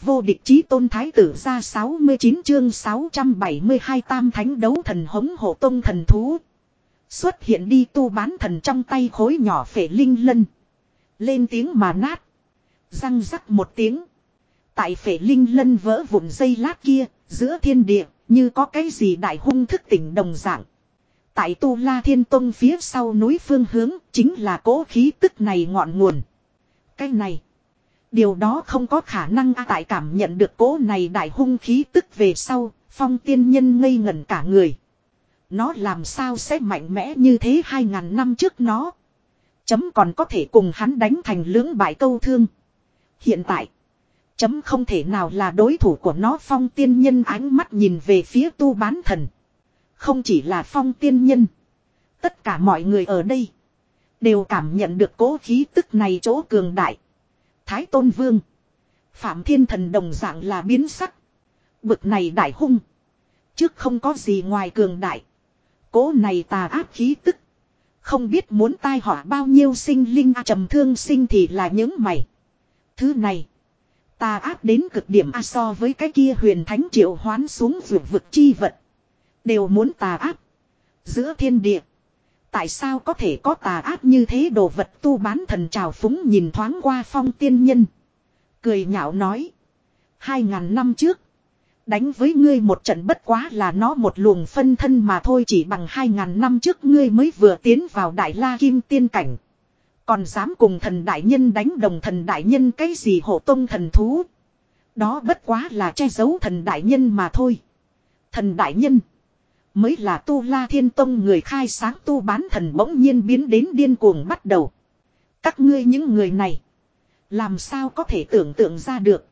Vô địch chí tôn thái tử ra 69 chương 672 tam thánh đấu thần hống hộ tông thần thú. Xuất hiện đi tu bán thần trong tay khối nhỏ phệ linh lân. Lên tiếng mà nát. Răng rắc một tiếng. Tại phệ linh lân vỡ vụn dây lát kia, giữa thiên địa, như có cái gì đại hung thức tỉnh đồng dạng. Tại Tu La Thiên Tông phía sau núi phương hướng, chính là cố khí tức này ngọn nguồn. Cái này, điều đó không có khả năng a tại cảm nhận được cố này đại hung khí tức về sau, phong tiên nhân ngây ngẩn cả người. Nó làm sao sẽ mạnh mẽ như thế hai ngàn năm trước nó. Chấm còn có thể cùng hắn đánh thành lưỡng bại câu thương. Hiện tại. Chấm không thể nào là đối thủ của nó phong tiên nhân ánh mắt nhìn về phía tu bán thần. Không chỉ là phong tiên nhân. Tất cả mọi người ở đây. Đều cảm nhận được cố khí tức này chỗ cường đại. Thái tôn vương. Phạm thiên thần đồng dạng là biến sắc. Bực này đại hung. Trước không có gì ngoài cường đại. Cố này tà áp khí tức. Không biết muốn tai họa bao nhiêu sinh linh trầm thương sinh thì là những mày. Thứ này. Tà áp đến cực điểm a so với cái kia huyền thánh triệu hoán xuống vượt vực chi vật. Đều muốn tà áp. Giữa thiên địa. Tại sao có thể có tà ác như thế đồ vật tu bán thần trào phúng nhìn thoáng qua phong tiên nhân. Cười nhạo nói. Hai ngàn năm trước. Đánh với ngươi một trận bất quá là nó một luồng phân thân mà thôi, chỉ bằng hai ngàn năm trước ngươi mới vừa tiến vào đại la kim tiên cảnh. Còn dám cùng thần đại nhân đánh đồng thần đại nhân cái gì hộ tông thần thú. Đó bất quá là che giấu thần đại nhân mà thôi. Thần đại nhân. Mới là tu la thiên tông người khai sáng tu bán thần bỗng nhiên biến đến điên cuồng bắt đầu. Các ngươi những người này. Làm sao có thể tưởng tượng ra được.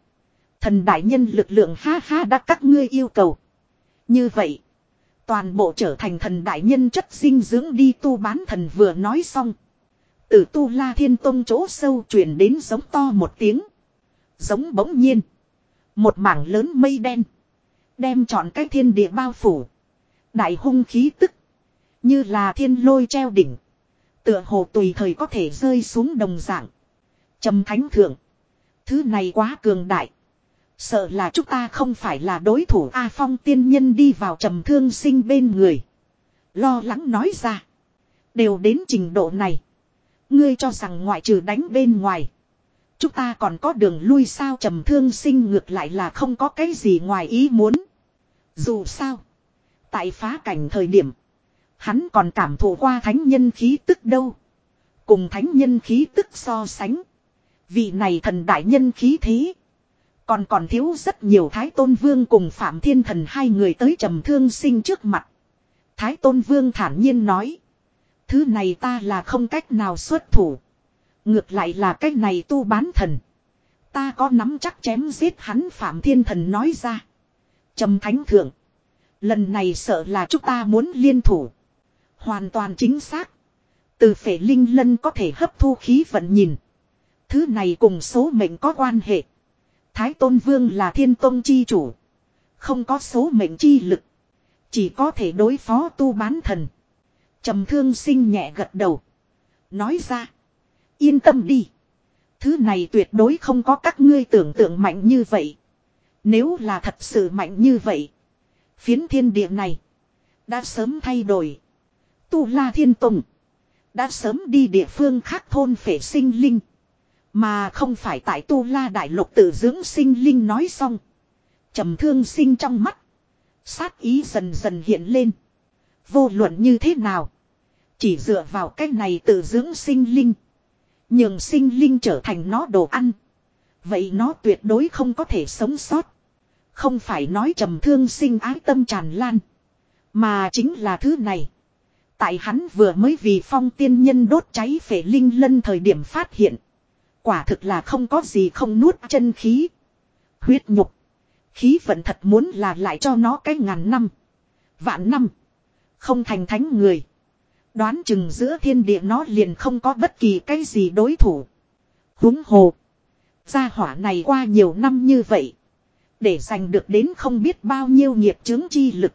Thần đại nhân lực lượng ha ha đã các ngươi yêu cầu. Như vậy. Toàn bộ trở thành thần đại nhân chất dinh dưỡng đi tu bán thần vừa nói xong. Từ tu la thiên tông chỗ sâu truyền đến giống to một tiếng. Giống bỗng nhiên. Một mảng lớn mây đen. Đem trọn cái thiên địa bao phủ. Đại hung khí tức. Như là thiên lôi treo đỉnh. Tựa hồ tùy thời có thể rơi xuống đồng dạng. Trầm thánh thượng. Thứ này quá cường đại. Sợ là chúng ta không phải là đối thủ A Phong tiên nhân đi vào trầm thương sinh bên người. Lo lắng nói ra. Đều đến trình độ này. Ngươi cho rằng ngoại trừ đánh bên ngoài. Chúng ta còn có đường lui sao trầm thương sinh ngược lại là không có cái gì ngoài ý muốn. Dù sao. Tại phá cảnh thời điểm. Hắn còn cảm thụ qua thánh nhân khí tức đâu. Cùng thánh nhân khí tức so sánh. Vị này thần đại nhân khí thế. Còn còn thiếu rất nhiều Thái Tôn Vương cùng Phạm Thiên Thần hai người tới trầm thương sinh trước mặt. Thái Tôn Vương thản nhiên nói. Thứ này ta là không cách nào xuất thủ. Ngược lại là cách này tu bán thần. Ta có nắm chắc chém giết hắn Phạm Thiên Thần nói ra. Trầm Thánh Thượng. Lần này sợ là chúng ta muốn liên thủ. Hoàn toàn chính xác. Từ phể linh lân có thể hấp thu khí vận nhìn. Thứ này cùng số mệnh có quan hệ. Thái Tôn Vương là thiên tôn chi chủ. Không có số mệnh chi lực. Chỉ có thể đối phó tu bán thần. trầm thương sinh nhẹ gật đầu. Nói ra. Yên tâm đi. Thứ này tuyệt đối không có các ngươi tưởng tượng mạnh như vậy. Nếu là thật sự mạnh như vậy. Phiến thiên địa này. Đã sớm thay đổi. Tu La Thiên Tùng. Đã sớm đi địa phương khác thôn phể sinh linh. Mà không phải tại Tu La Đại Lục tự dưỡng sinh linh nói xong. trầm thương sinh trong mắt. Sát ý dần dần hiện lên. Vô luận như thế nào. Chỉ dựa vào cách này tự dưỡng sinh linh. Nhường sinh linh trở thành nó đồ ăn. Vậy nó tuyệt đối không có thể sống sót. Không phải nói trầm thương sinh ái tâm tràn lan. Mà chính là thứ này. Tại hắn vừa mới vì phong tiên nhân đốt cháy phể linh lân thời điểm phát hiện. Quả thực là không có gì không nuốt chân khí. Huyết nhục. Khí vận thật muốn là lại cho nó cái ngàn năm. Vạn năm. Không thành thánh người. Đoán chừng giữa thiên địa nó liền không có bất kỳ cái gì đối thủ. Húng hồ. Gia hỏa này qua nhiều năm như vậy. Để giành được đến không biết bao nhiêu nghiệp chứng chi lực.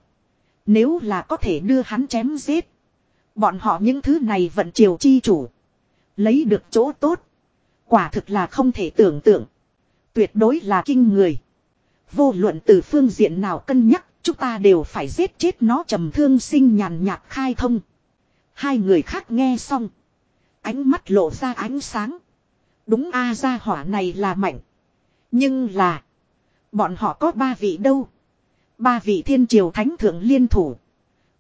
Nếu là có thể đưa hắn chém giết. Bọn họ những thứ này vẫn triều chi chủ. Lấy được chỗ tốt. Quả thực là không thể tưởng tượng. Tuyệt đối là kinh người. Vô luận từ phương diện nào cân nhắc, chúng ta đều phải giết chết nó trầm thương sinh nhàn nhạt khai thông. Hai người khác nghe xong. Ánh mắt lộ ra ánh sáng. Đúng a ra hỏa này là mạnh. Nhưng là. Bọn họ có ba vị đâu. Ba vị thiên triều thánh thượng liên thủ.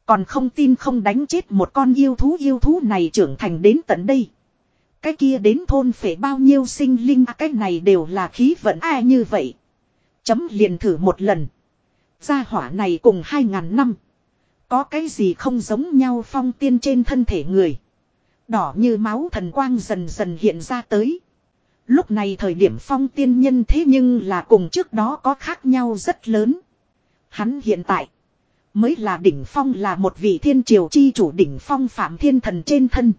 Còn không tin không đánh chết một con yêu thú yêu thú này trưởng thành đến tận đây. Cái kia đến thôn phải bao nhiêu sinh linh à, cái này đều là khí vận ai như vậy. Chấm liền thử một lần. Gia hỏa này cùng hai ngàn năm. Có cái gì không giống nhau phong tiên trên thân thể người. Đỏ như máu thần quang dần dần hiện ra tới. Lúc này thời điểm phong tiên nhân thế nhưng là cùng trước đó có khác nhau rất lớn. Hắn hiện tại. Mới là đỉnh phong là một vị thiên triều chi chủ đỉnh phong phạm thiên thần trên thân.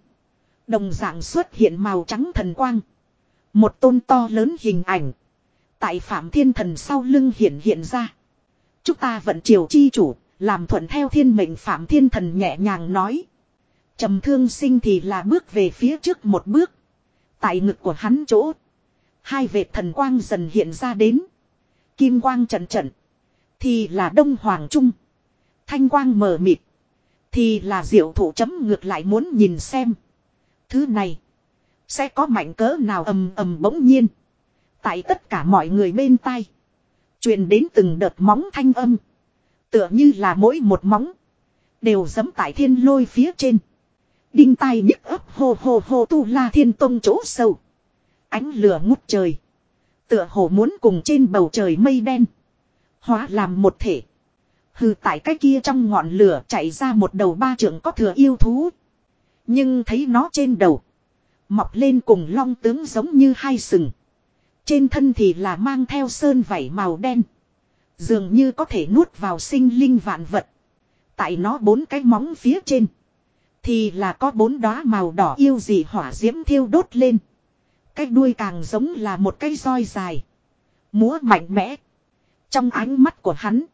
Đồng dạng xuất hiện màu trắng thần quang. Một tôn to lớn hình ảnh. Tại phạm thiên thần sau lưng hiện hiện ra. Chúng ta vận triều chi chủ, làm thuận theo thiên mệnh phạm thiên thần nhẹ nhàng nói. trầm thương sinh thì là bước về phía trước một bước. Tại ngực của hắn chỗ. Hai vệt thần quang dần hiện ra đến. Kim quang trận trận. Thì là đông hoàng trung. Thanh quang mờ mịt. Thì là diệu thủ chấm ngược lại muốn nhìn xem. Thứ này. Sẽ có mạnh cỡ nào ầm ầm bỗng nhiên. Tại tất cả mọi người bên tai. truyền đến từng đợt móng thanh âm. Tựa như là mỗi một móng. Đều giấm tại thiên lôi phía trên. Đinh tai nhức ấp hô hô hô tu la thiên tông chỗ sâu. Ánh lửa ngút trời. Tựa hồ muốn cùng trên bầu trời mây đen. Hóa làm một thể. Hừ, tại cái kia trong ngọn lửa chạy ra một đầu ba trưởng có thừa yêu thú. Nhưng thấy nó trên đầu. Mọc lên cùng long tướng giống như hai sừng. Trên thân thì là mang theo sơn vảy màu đen. Dường như có thể nuốt vào sinh linh vạn vật. Tại nó bốn cái móng phía trên. Thì là có bốn đóa màu đỏ yêu dị hỏa diễm thiêu đốt lên. Cái đuôi càng giống là một cái roi dài. Múa mạnh mẽ. Trong ánh mắt của hắn.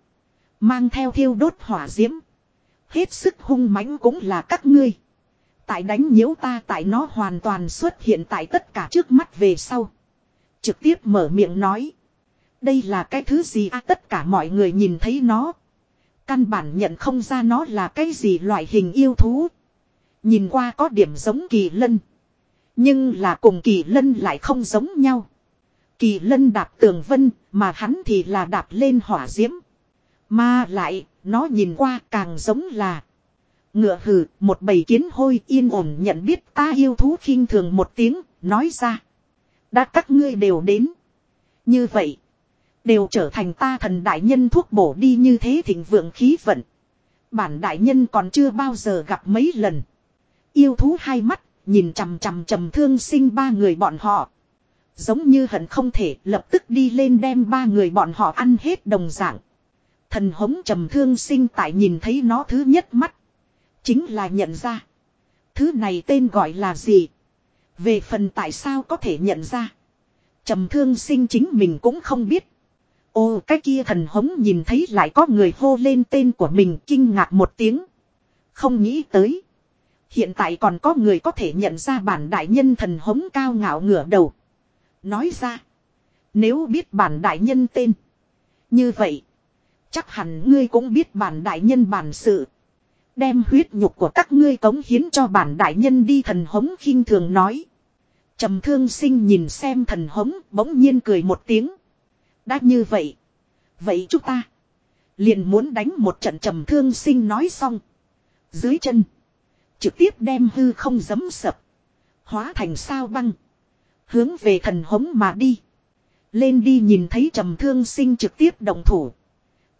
Mang theo thiêu đốt hỏa diễm. Hết sức hung mãnh cũng là các ngươi. Tại đánh nhiễu ta, tại nó hoàn toàn xuất hiện tại tất cả trước mắt về sau. Trực tiếp mở miệng nói. Đây là cái thứ gì à tất cả mọi người nhìn thấy nó. Căn bản nhận không ra nó là cái gì loại hình yêu thú. Nhìn qua có điểm giống kỳ lân. Nhưng là cùng kỳ lân lại không giống nhau. Kỳ lân đạp tường vân, mà hắn thì là đạp lên hỏa diễm. Mà lại, nó nhìn qua càng giống là. Ngựa hừ, một bầy kiến hôi yên ổn nhận biết ta yêu thú khinh thường một tiếng, nói ra. Đã các ngươi đều đến. Như vậy, đều trở thành ta thần đại nhân thuốc bổ đi như thế thịnh vượng khí vận. Bản đại nhân còn chưa bao giờ gặp mấy lần. Yêu thú hai mắt, nhìn chằm chằm trầm thương sinh ba người bọn họ. Giống như hận không thể lập tức đi lên đem ba người bọn họ ăn hết đồng dạng. Thần hống trầm thương sinh tại nhìn thấy nó thứ nhất mắt. Chính là nhận ra. Thứ này tên gọi là gì? Về phần tại sao có thể nhận ra? Trầm thương sinh chính mình cũng không biết. Ô cái kia thần hống nhìn thấy lại có người hô lên tên của mình kinh ngạc một tiếng. Không nghĩ tới. Hiện tại còn có người có thể nhận ra bản đại nhân thần hống cao ngạo ngửa đầu. Nói ra. Nếu biết bản đại nhân tên. Như vậy. Chắc hẳn ngươi cũng biết bản đại nhân bản sự. Đem huyết nhục của các ngươi cống hiến cho bản đại nhân đi thần hống khinh thường nói. trầm thương sinh nhìn xem thần hống, bỗng nhiên cười một tiếng. Đã như vậy. Vậy chúng ta. Liền muốn đánh một trận trầm thương sinh nói xong. Dưới chân. Trực tiếp đem hư không giấm sập. Hóa thành sao băng. Hướng về thần hống mà đi. Lên đi nhìn thấy trầm thương sinh trực tiếp đồng thủ.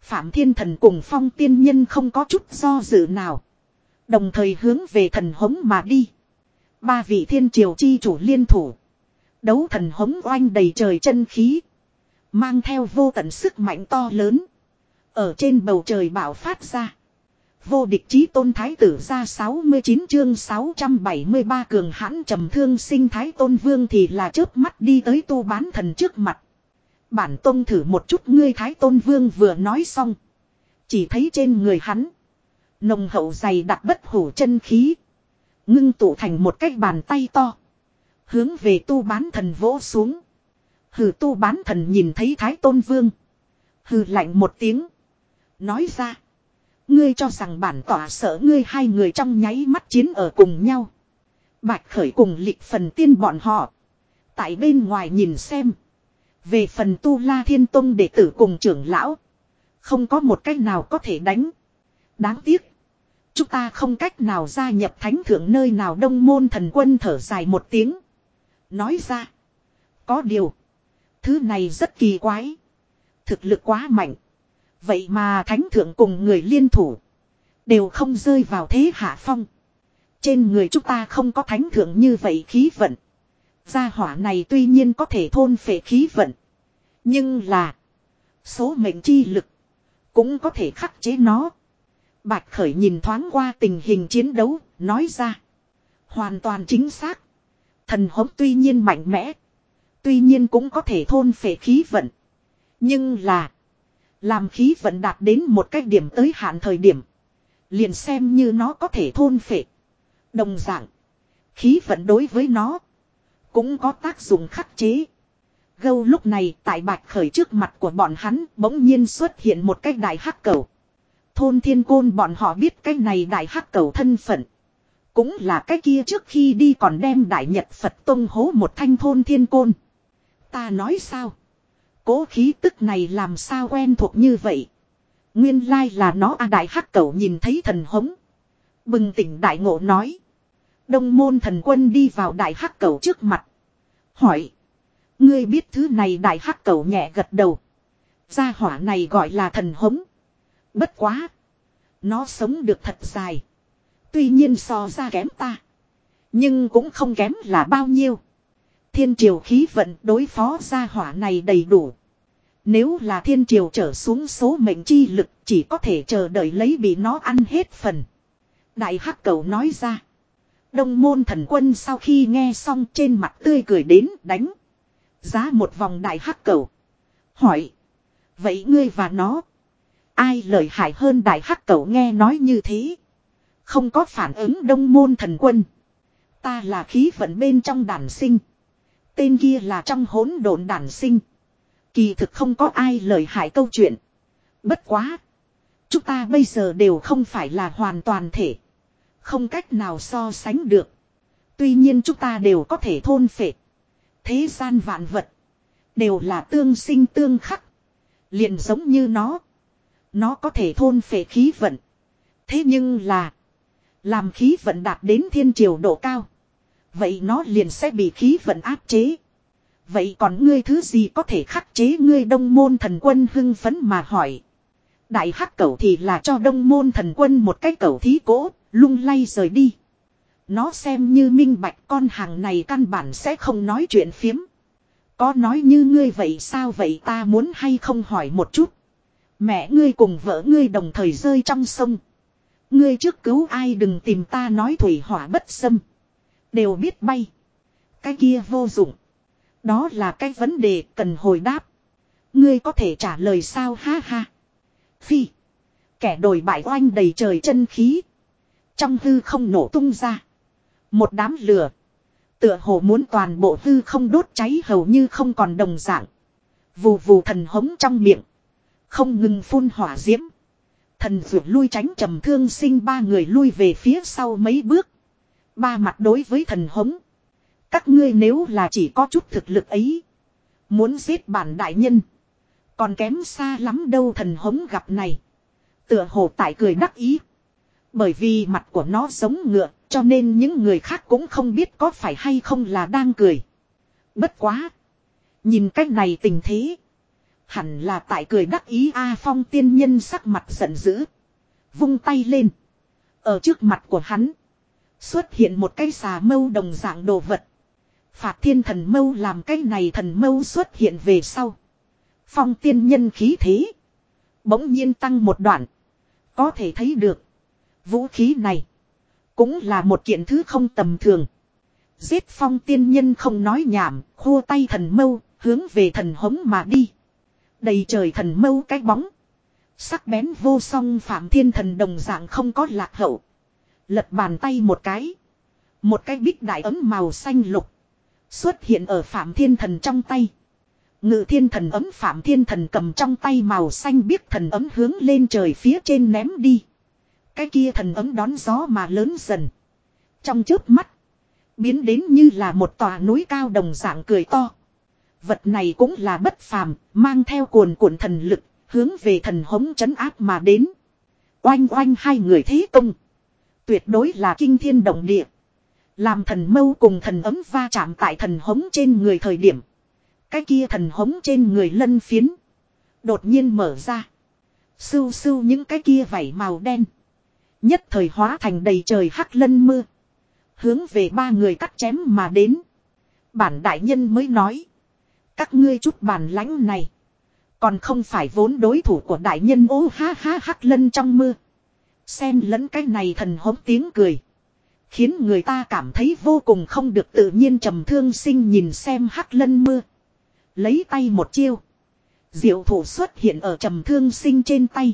Phạm thiên thần cùng phong tiên nhân không có chút do dự nào. Đồng thời hướng về thần hống mà đi. Ba vị thiên triều chi chủ liên thủ. Đấu thần hống oanh đầy trời chân khí. Mang theo vô tận sức mạnh to lớn. Ở trên bầu trời bảo phát ra. Vô địch chí tôn thái tử ra 69 chương 673 cường hãn trầm thương sinh thái tôn vương thì là chớp mắt đi tới tu bán thần trước mặt. Bản tôn thử một chút ngươi thái tôn vương vừa nói xong. Chỉ thấy trên người hắn. Nồng hậu dày đặt bất hủ chân khí. Ngưng tụ thành một cái bàn tay to. Hướng về tu bán thần vỗ xuống. Hừ, tu bán thần nhìn thấy Thái Tôn Vương. Hừ lạnh một tiếng. Nói ra. Ngươi cho rằng bản tỏa sợ ngươi hai người trong nháy mắt chiến ở cùng nhau. Bạch khởi cùng lịch phần tiên bọn họ. Tại bên ngoài nhìn xem. Về phần tu la thiên tông đệ tử cùng trưởng lão. Không có một cách nào có thể đánh. Đáng tiếc. Chúng ta không cách nào gia nhập thánh thượng nơi nào đông môn thần quân thở dài một tiếng. Nói ra. Có điều. Thứ này rất kỳ quái. Thực lực quá mạnh. Vậy mà thánh thượng cùng người liên thủ. Đều không rơi vào thế hạ phong. Trên người chúng ta không có thánh thượng như vậy khí vận. Gia hỏa này tuy nhiên có thể thôn phệ khí vận. Nhưng là. Số mệnh chi lực. Cũng có thể khắc chế nó. Bạch Khởi nhìn thoáng qua tình hình chiến đấu. Nói ra. Hoàn toàn chính xác. Thần hống tuy nhiên mạnh mẽ. Tuy nhiên cũng có thể thôn phệ khí vận. Nhưng là. Làm khí vận đạt đến một cách điểm tới hạn thời điểm. Liền xem như nó có thể thôn phệ. Đồng dạng. Khí vận đối với nó. Cũng có tác dụng khắc chế. Gâu lúc này tại bạch khởi trước mặt của bọn hắn bỗng nhiên xuất hiện một cái đại hắc cầu. Thôn thiên côn bọn họ biết cái này đại hắc cầu thân phận. Cũng là cái kia trước khi đi còn đem đại nhật Phật tông hố một thanh thôn thiên côn. Ta nói sao? Cố khí tức này làm sao quen thuộc như vậy? Nguyên lai là nó a đại hắc cầu nhìn thấy thần hống. Bừng tỉnh đại ngộ nói. Đông môn thần quân đi vào đại hắc cầu trước mặt. Hỏi. Ngươi biết thứ này đại hắc cầu nhẹ gật đầu. Gia hỏa này gọi là thần hống. Bất quá. Nó sống được thật dài. Tuy nhiên so ra kém ta. Nhưng cũng không kém là bao nhiêu. Thiên triều khí vận đối phó gia hỏa này đầy đủ. Nếu là thiên triều trở xuống số mệnh chi lực chỉ có thể chờ đợi lấy bị nó ăn hết phần. Đại hắc cầu nói ra. Đông môn thần quân sau khi nghe xong trên mặt tươi cười đến đánh. Giá một vòng đại hắc cầu. Hỏi. Vậy ngươi và nó. Ai lợi hại hơn đại hắc cầu nghe nói như thế. Không có phản ứng đông môn thần quân. Ta là khí vận bên trong đàn sinh. Tên kia là trong hỗn độn đàn sinh. Kỳ thực không có ai lợi hại câu chuyện. Bất quá. Chúng ta bây giờ đều không phải là hoàn toàn thể. Không cách nào so sánh được. Tuy nhiên chúng ta đều có thể thôn phệ. Thế gian vạn vật. Đều là tương sinh tương khắc. liền giống như nó. Nó có thể thôn phệ khí vận. Thế nhưng là. Làm khí vận đạt đến thiên triều độ cao. Vậy nó liền sẽ bị khí vận áp chế. Vậy còn ngươi thứ gì có thể khắc chế ngươi đông môn thần quân hưng phấn mà hỏi. Đại hắc cẩu thì là cho đông môn thần quân một cái cẩu thí cố, lung lay rời đi. Nó xem như minh bạch con hàng này căn bản sẽ không nói chuyện phiếm. Có nói như ngươi vậy sao vậy ta muốn hay không hỏi một chút. Mẹ ngươi cùng vợ ngươi đồng thời rơi trong sông. Ngươi trước cứu ai đừng tìm ta nói thủy hỏa bất xâm. Đều biết bay. Cái kia vô dụng. Đó là cái vấn đề cần hồi đáp. Ngươi có thể trả lời sao ha ha. Phi. Kẻ đổi bại oanh đầy trời chân khí. Trong hư không nổ tung ra. Một đám lửa. Tựa hồ muốn toàn bộ hư không đốt cháy hầu như không còn đồng dạng. Vù vù thần hống trong miệng. Không ngừng phun hỏa diễm. Thần vượt lui tránh trầm thương sinh ba người lui về phía sau mấy bước. Ba mặt đối với thần hống. Các ngươi nếu là chỉ có chút thực lực ấy. Muốn giết bản đại nhân. Còn kém xa lắm đâu thần hống gặp này. Tựa hồ tại cười đắc ý. Bởi vì mặt của nó giống ngựa, cho nên những người khác cũng không biết có phải hay không là đang cười. Bất quá. Nhìn cách này tình thế. Hẳn là tại cười đắc ý A Phong tiên nhân sắc mặt giận dữ. Vung tay lên. Ở trước mặt của hắn. Xuất hiện một cái xà mâu đồng dạng đồ vật. Phạt thiên thần mâu làm cái này thần mâu xuất hiện về sau. Phong tiên nhân khí thế. Bỗng nhiên tăng một đoạn. Có thể thấy được. Vũ khí này. Cũng là một kiện thứ không tầm thường. Giết phong tiên nhân không nói nhảm. Khua tay thần mâu. Hướng về thần hống mà đi. Đầy trời thần mâu cái bóng. Sắc bén vô song phạm thiên thần đồng dạng không có lạc hậu. Lật bàn tay một cái. Một cái bích đại ấm màu xanh lục. Xuất hiện ở phạm thiên thần trong tay. Ngự thiên thần ấm phạm thiên thần cầm trong tay màu xanh biếc thần ấm hướng lên trời phía trên ném đi. Cái kia thần ấm đón gió mà lớn dần. Trong chớp mắt. Biến đến như là một tòa núi cao đồng dạng cười to. Vật này cũng là bất phàm, mang theo cuồn cuộn thần lực, hướng về thần hống chấn áp mà đến. Oanh oanh hai người thế công. Tuyệt đối là kinh thiên động địa. Làm thần mâu cùng thần ấm va chạm tại thần hống trên người thời điểm. Cái kia thần hống trên người lân phiến. Đột nhiên mở ra. Sưu sưu những cái kia vảy màu đen. Nhất thời hóa thành đầy trời hắc lân mưa. Hướng về ba người cắt chém mà đến. Bản đại nhân mới nói. Các ngươi chút bản lãnh này. Còn không phải vốn đối thủ của đại nhân ô ha ha hắc lân trong mưa. Xen lẫn cái này thần hống tiếng cười. Khiến người ta cảm thấy vô cùng không được tự nhiên trầm thương sinh nhìn xem hắc lân mưa. Lấy tay một chiêu. Diệu thủ xuất hiện ở trầm thương sinh trên tay.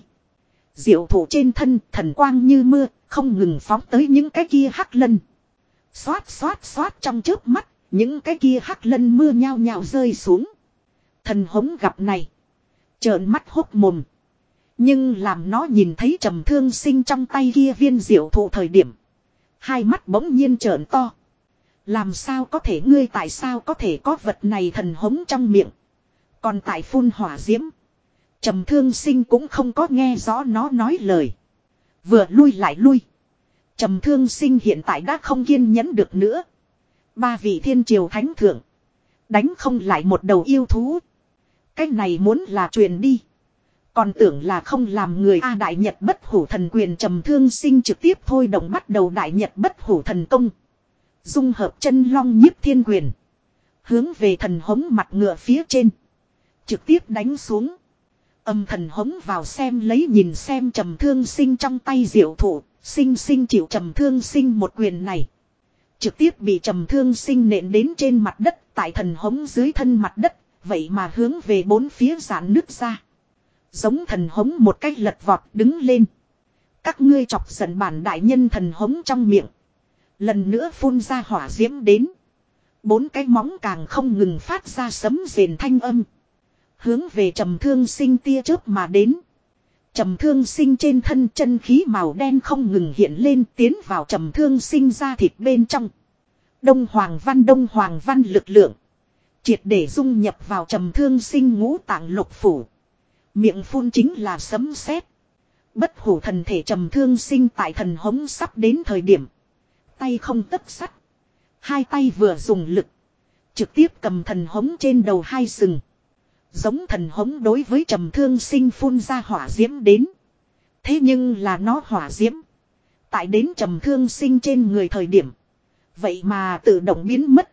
Diệu thủ trên thân thần quang như mưa, không ngừng phóng tới những cái kia hắc lân. Xoát xoát xoát trong trước mắt, những cái kia hắc lân mưa nhao nhao rơi xuống. Thần hống gặp này. Trợn mắt hốc mồm. Nhưng làm nó nhìn thấy trầm thương sinh trong tay kia viên diệu thụ thời điểm. Hai mắt bỗng nhiên trợn to. Làm sao có thể ngươi tại sao có thể có vật này thần hống trong miệng. Còn tại phun hỏa diễm. trầm thương sinh cũng không có nghe rõ nó nói lời. Vừa lui lại lui. trầm thương sinh hiện tại đã không kiên nhẫn được nữa. Ba vị thiên triều thánh thượng. Đánh không lại một đầu yêu thú. Cái này muốn là truyền đi. Còn tưởng là không làm người A Đại Nhật bất hủ thần quyền trầm thương sinh trực tiếp thôi động bắt đầu Đại Nhật bất hủ thần công. Dung hợp chân long nhiếp thiên quyền. Hướng về thần hống mặt ngựa phía trên. Trực tiếp đánh xuống. Âm thần hống vào xem lấy nhìn xem trầm thương sinh trong tay diệu thủ. Sinh sinh chịu trầm thương sinh một quyền này. Trực tiếp bị trầm thương sinh nện đến trên mặt đất. Tại thần hống dưới thân mặt đất. Vậy mà hướng về bốn phía giãn nước ra. Giống thần hống một cách lật vọt đứng lên. Các ngươi chọc giận bản đại nhân thần hống trong miệng. Lần nữa phun ra hỏa diễm đến. Bốn cái móng càng không ngừng phát ra sấm rền thanh âm. Hướng về trầm thương sinh tia chớp mà đến. Trầm thương sinh trên thân chân khí màu đen không ngừng hiện lên tiến vào trầm thương sinh ra thịt bên trong. Đông Hoàng Văn Đông Hoàng Văn lực lượng. Triệt để dung nhập vào trầm thương sinh ngũ tạng lục phủ. Miệng phun chính là sấm sét. Bất hủ thần thể trầm thương sinh tại thần hống sắp đến thời điểm. Tay không tất sắt. Hai tay vừa dùng lực. Trực tiếp cầm thần hống trên đầu hai sừng. Giống thần hống đối với trầm thương sinh phun ra hỏa diễm đến. Thế nhưng là nó hỏa diễm. Tại đến trầm thương sinh trên người thời điểm. Vậy mà tự động biến mất.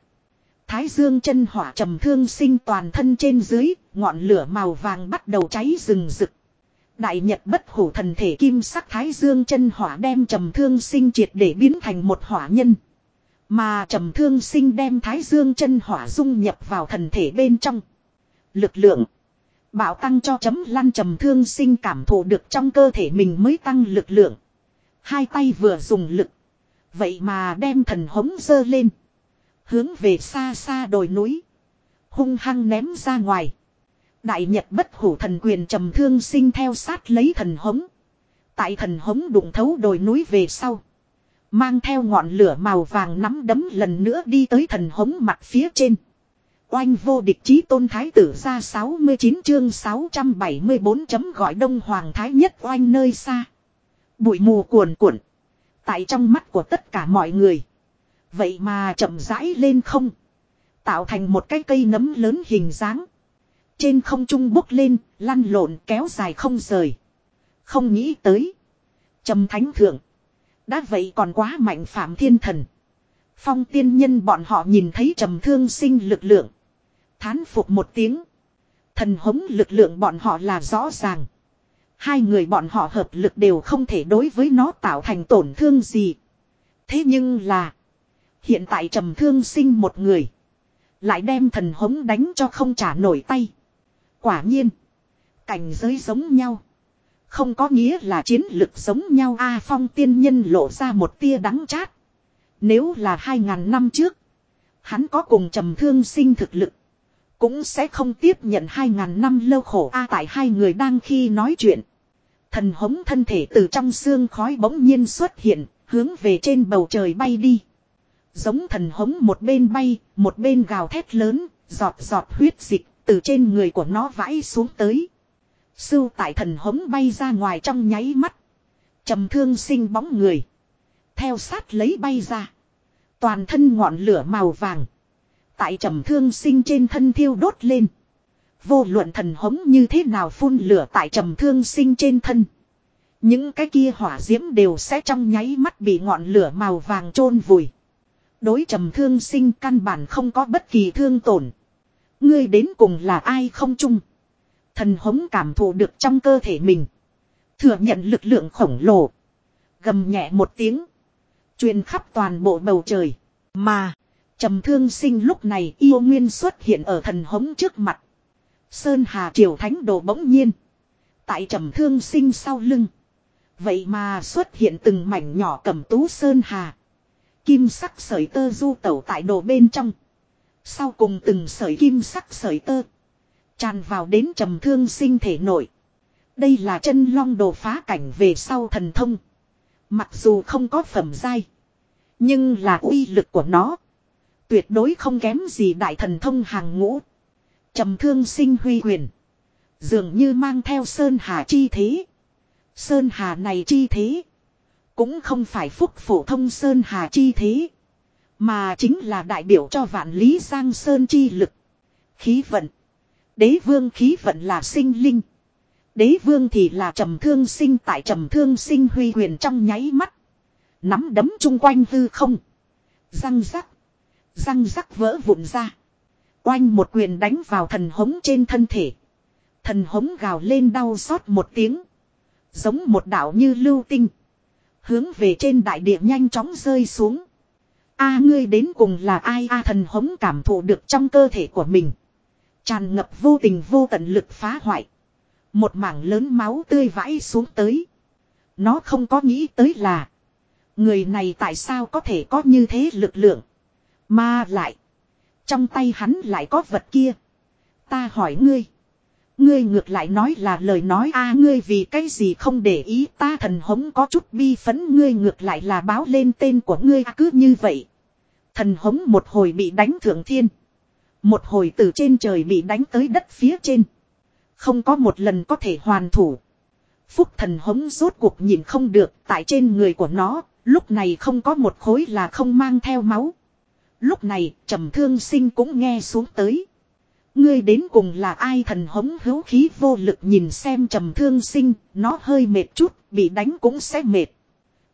Thái dương chân hỏa trầm thương sinh toàn thân trên dưới, ngọn lửa màu vàng bắt đầu cháy rừng rực. Đại Nhật bất hủ thần thể kim sắc thái dương chân hỏa đem trầm thương sinh triệt để biến thành một hỏa nhân. Mà trầm thương sinh đem thái dương chân hỏa dung nhập vào thần thể bên trong. Lực lượng. Bảo tăng cho chấm lăn trầm thương sinh cảm thụ được trong cơ thể mình mới tăng lực lượng. Hai tay vừa dùng lực. Vậy mà đem thần hống dơ lên. Hướng về xa xa đồi núi. Hung hăng ném ra ngoài. Đại Nhật bất hủ thần quyền trầm thương sinh theo sát lấy thần hống. Tại thần hống đụng thấu đồi núi về sau. Mang theo ngọn lửa màu vàng nắm đấm lần nữa đi tới thần hống mặt phía trên. Oanh vô địch chí tôn thái tử ra 69 chương 674 chấm gọi đông hoàng thái nhất oanh nơi xa. Bụi mù cuồn cuộn. Tại trong mắt của tất cả mọi người. Vậy mà chậm rãi lên không. Tạo thành một cái cây nấm lớn hình dáng. Trên không trung bốc lên, lăn lộn kéo dài không rời. Không nghĩ tới. Trầm thánh thượng. Đã vậy còn quá mạnh phạm thiên thần. Phong tiên nhân bọn họ nhìn thấy trầm thương sinh lực lượng. Thán phục một tiếng. Thần hống lực lượng bọn họ là rõ ràng. Hai người bọn họ hợp lực đều không thể đối với nó tạo thành tổn thương gì. Thế nhưng là. Hiện tại trầm thương sinh một người. Lại đem thần hống đánh cho không trả nổi tay. Quả nhiên. Cảnh giới giống nhau. Không có nghĩa là chiến lực giống nhau A phong tiên nhân lộ ra một tia đắng chát. Nếu là hai ngàn năm trước. Hắn có cùng trầm thương sinh thực lực. Cũng sẽ không tiếp nhận hai ngàn năm lâu khổ a tại hai người đang khi nói chuyện. Thần hống thân thể từ trong xương khói bỗng nhiên xuất hiện, hướng về trên bầu trời bay đi. Giống thần hống một bên bay, một bên gào thét lớn, giọt giọt huyết dịch, từ trên người của nó vãi xuống tới. Sưu tại thần hống bay ra ngoài trong nháy mắt. trầm thương sinh bóng người. Theo sát lấy bay ra. Toàn thân ngọn lửa màu vàng. Tại trầm thương sinh trên thân thiêu đốt lên. Vô luận thần hống như thế nào phun lửa tại trầm thương sinh trên thân. Những cái kia hỏa diễm đều sẽ trong nháy mắt bị ngọn lửa màu vàng chôn vùi. Đối trầm thương sinh căn bản không có bất kỳ thương tổn. Ngươi đến cùng là ai không chung. Thần hống cảm thụ được trong cơ thể mình. Thừa nhận lực lượng khổng lồ. Gầm nhẹ một tiếng. Truyền khắp toàn bộ bầu trời. Mà. trầm thương sinh lúc này yêu nguyên xuất hiện ở thần hống trước mặt. Sơn Hà Triều Thánh Đồ bỗng nhiên. Tại trầm thương sinh sau lưng. Vậy mà xuất hiện từng mảnh nhỏ cầm tú Sơn Hà. Kim sắc sợi tơ du tẩu tại đồ bên trong. Sau cùng từng sợi kim sắc sợi tơ. Tràn vào đến trầm thương sinh thể nội. Đây là chân long đồ phá cảnh về sau thần thông. Mặc dù không có phẩm giai. Nhưng là uy lực của nó. Tuyệt đối không kém gì đại thần thông hàng ngũ. trầm thương sinh huy quyền. Dường như mang theo sơn hà chi thế. Sơn hà này chi thế. Cũng không phải phúc phổ thông Sơn Hà chi thế. Mà chính là đại biểu cho vạn lý Giang Sơn chi lực. Khí vận. Đế vương khí vận là sinh linh. Đế vương thì là trầm thương sinh tại trầm thương sinh huy quyền trong nháy mắt. Nắm đấm chung quanh hư không. Răng rắc. Răng rắc vỡ vụn ra. Oanh một quyền đánh vào thần hống trên thân thể. Thần hống gào lên đau xót một tiếng. Giống một đạo như lưu tinh. Hướng về trên đại địa nhanh chóng rơi xuống. A, ngươi đến cùng là ai a, thần hống cảm thụ được trong cơ thể của mình. Tràn ngập vô tình vô tận lực phá hoại. Một mảng lớn máu tươi vãi xuống tới. Nó không có nghĩ tới là. Người này tại sao có thể có như thế lực lượng. Mà lại. Trong tay hắn lại có vật kia. Ta hỏi ngươi. Ngươi ngược lại nói là lời nói a ngươi vì cái gì không để ý ta thần hống có chút bi phấn ngươi ngược lại là báo lên tên của ngươi cứ như vậy. Thần hống một hồi bị đánh thượng thiên. Một hồi từ trên trời bị đánh tới đất phía trên. Không có một lần có thể hoàn thủ. Phúc thần hống rốt cuộc nhìn không được tại trên người của nó, lúc này không có một khối là không mang theo máu. Lúc này trầm thương sinh cũng nghe xuống tới. Ngươi đến cùng là ai thần hống hữu khí vô lực nhìn xem trầm thương sinh, nó hơi mệt chút, bị đánh cũng sẽ mệt.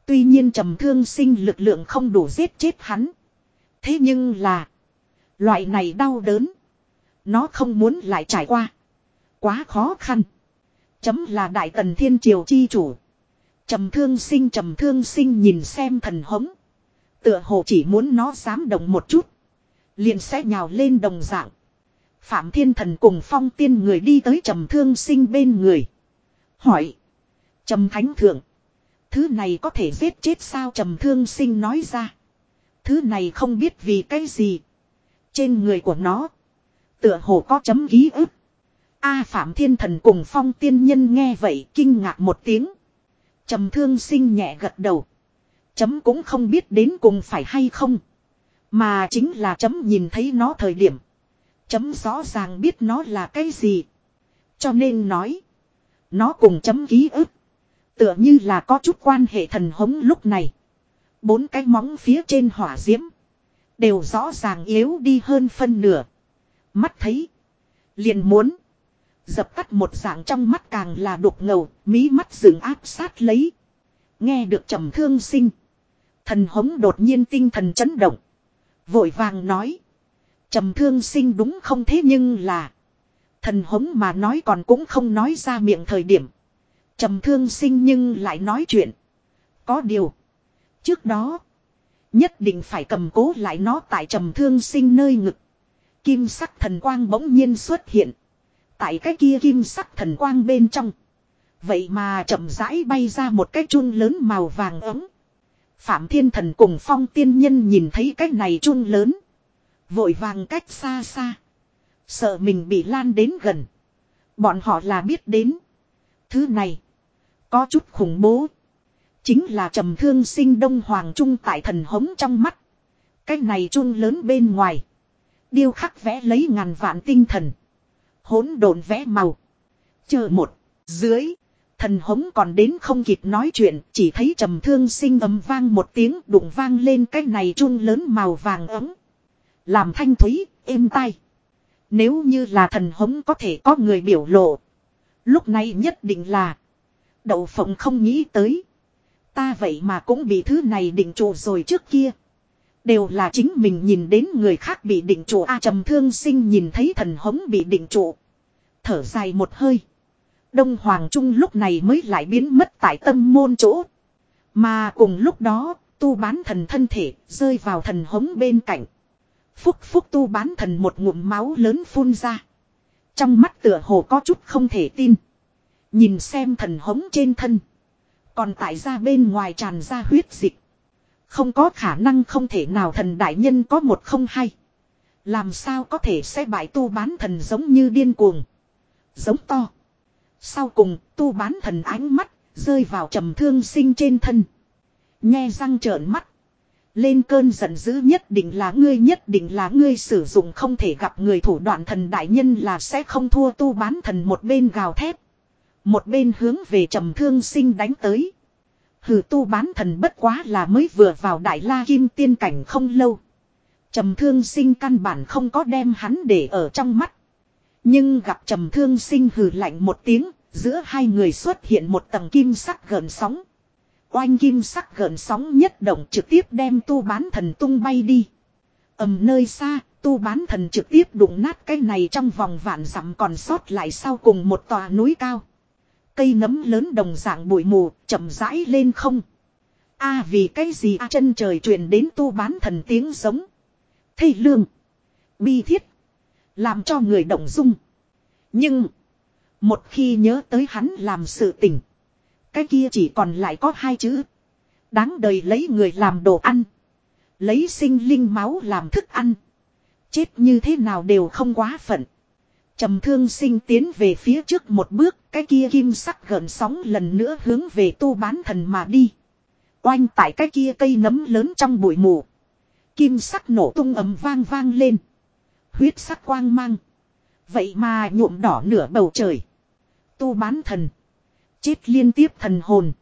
Tuy nhiên trầm thương sinh lực lượng không đủ giết chết hắn. Thế nhưng là, loại này đau đớn, nó không muốn lại trải qua. Quá khó khăn. Chấm là đại tần thiên triều chi chủ. Trầm thương sinh trầm thương sinh nhìn xem thần hống. Tựa hồ chỉ muốn nó dám động một chút. Liền sẽ nhào lên đồng dạng. Phạm Thiên Thần cùng phong tiên người đi tới trầm thương sinh bên người. Hỏi. Trầm thánh thượng. Thứ này có thể giết chết sao trầm thương sinh nói ra. Thứ này không biết vì cái gì. Trên người của nó. Tựa hồ có chấm ký ức. A Phạm Thiên Thần cùng phong tiên nhân nghe vậy kinh ngạc một tiếng. Trầm thương sinh nhẹ gật đầu. Chấm cũng không biết đến cùng phải hay không. Mà chính là chấm nhìn thấy nó thời điểm. Chấm rõ ràng biết nó là cái gì. Cho nên nói. Nó cùng chấm ký ức. Tựa như là có chút quan hệ thần hống lúc này. Bốn cái móng phía trên hỏa diễm. Đều rõ ràng yếu đi hơn phân nửa. Mắt thấy. Liền muốn. Dập tắt một dạng trong mắt càng là đục ngầu. Mí mắt dừng áp sát lấy. Nghe được trầm thương sinh. Thần hống đột nhiên tinh thần chấn động. Vội vàng nói. Trầm thương sinh đúng không thế nhưng là. Thần hống mà nói còn cũng không nói ra miệng thời điểm. Trầm thương sinh nhưng lại nói chuyện. Có điều. Trước đó. Nhất định phải cầm cố lại nó tại trầm thương sinh nơi ngực. Kim sắc thần quang bỗng nhiên xuất hiện. Tại cái kia kim sắc thần quang bên trong. Vậy mà chậm rãi bay ra một cái chun lớn màu vàng ấm. Phạm Thiên Thần cùng Phong Tiên Nhân nhìn thấy cái này chun lớn. Vội vàng cách xa xa. Sợ mình bị lan đến gần. Bọn họ là biết đến. Thứ này. Có chút khủng bố. Chính là trầm thương sinh đông hoàng trung tại thần hống trong mắt. Cái này trung lớn bên ngoài. Điêu khắc vẽ lấy ngàn vạn tinh thần. hỗn độn vẽ màu. Chờ một. Dưới. Thần hống còn đến không kịp nói chuyện. Chỉ thấy trầm thương sinh ấm vang một tiếng, đụng vang lên cái này trung lớn màu vàng ấm. Làm thanh thúy, êm tai. Nếu như là thần hống có thể có người biểu lộ. Lúc này nhất định là. Đậu phộng không nghĩ tới. Ta vậy mà cũng bị thứ này định trụ rồi trước kia. Đều là chính mình nhìn đến người khác bị định trụ A trầm thương sinh nhìn thấy thần hống bị định trụ. Thở dài một hơi. Đông Hoàng Trung lúc này mới lại biến mất tại tâm môn chỗ. Mà cùng lúc đó, tu bán thần thân thể rơi vào thần hống bên cạnh. Phúc phúc tu bán thần một ngụm máu lớn phun ra. Trong mắt tựa hồ có chút không thể tin. Nhìn xem thần hống trên thân. Còn tại ra bên ngoài tràn ra huyết dịch. Không có khả năng không thể nào thần đại nhân có một không hay. Làm sao có thể sẽ bại tu bán thần giống như điên cuồng. Giống to. Sau cùng, tu bán thần ánh mắt, rơi vào trầm thương sinh trên thân. Nghe răng trợn mắt. Lên cơn giận dữ nhất định là ngươi nhất định là ngươi sử dụng không thể gặp người thủ đoạn thần đại nhân là sẽ không thua tu bán thần một bên gào thét. Một bên hướng về trầm thương sinh đánh tới. Hừ tu bán thần bất quá là mới vừa vào đại la kim tiên cảnh không lâu. Trầm thương sinh căn bản không có đem hắn để ở trong mắt. Nhưng gặp trầm thương sinh hừ lạnh một tiếng, giữa hai người xuất hiện một tầng kim sắc gợn sóng. Oanh kim sắc gợn sóng nhất động trực tiếp đem tu bán thần tung bay đi. ầm nơi xa, tu bán thần trực tiếp đụng nát cái này trong vòng vạn dặm còn sót lại sau cùng một tòa núi cao. Cây nấm lớn đồng dạng bụi mù, chậm rãi lên không. a vì cái gì a chân trời truyền đến tu bán thần tiếng giống. Thây lương. Bi thiết. Làm cho người động dung. Nhưng. Một khi nhớ tới hắn làm sự tình. Cái kia chỉ còn lại có hai chữ. Đáng đời lấy người làm đồ ăn. Lấy sinh linh máu làm thức ăn. Chết như thế nào đều không quá phận. Trầm thương sinh tiến về phía trước một bước, cái kia kim sắc gợn sóng lần nữa hướng về tu bán thần mà đi. Oanh tại cái kia cây nấm lớn trong bụi mù. Kim sắc nổ tung ầm vang vang lên. Huyết sắc quang mang. Vậy mà nhuộm đỏ nửa bầu trời. Tu bán thần. Chết liên tiếp thần hồn.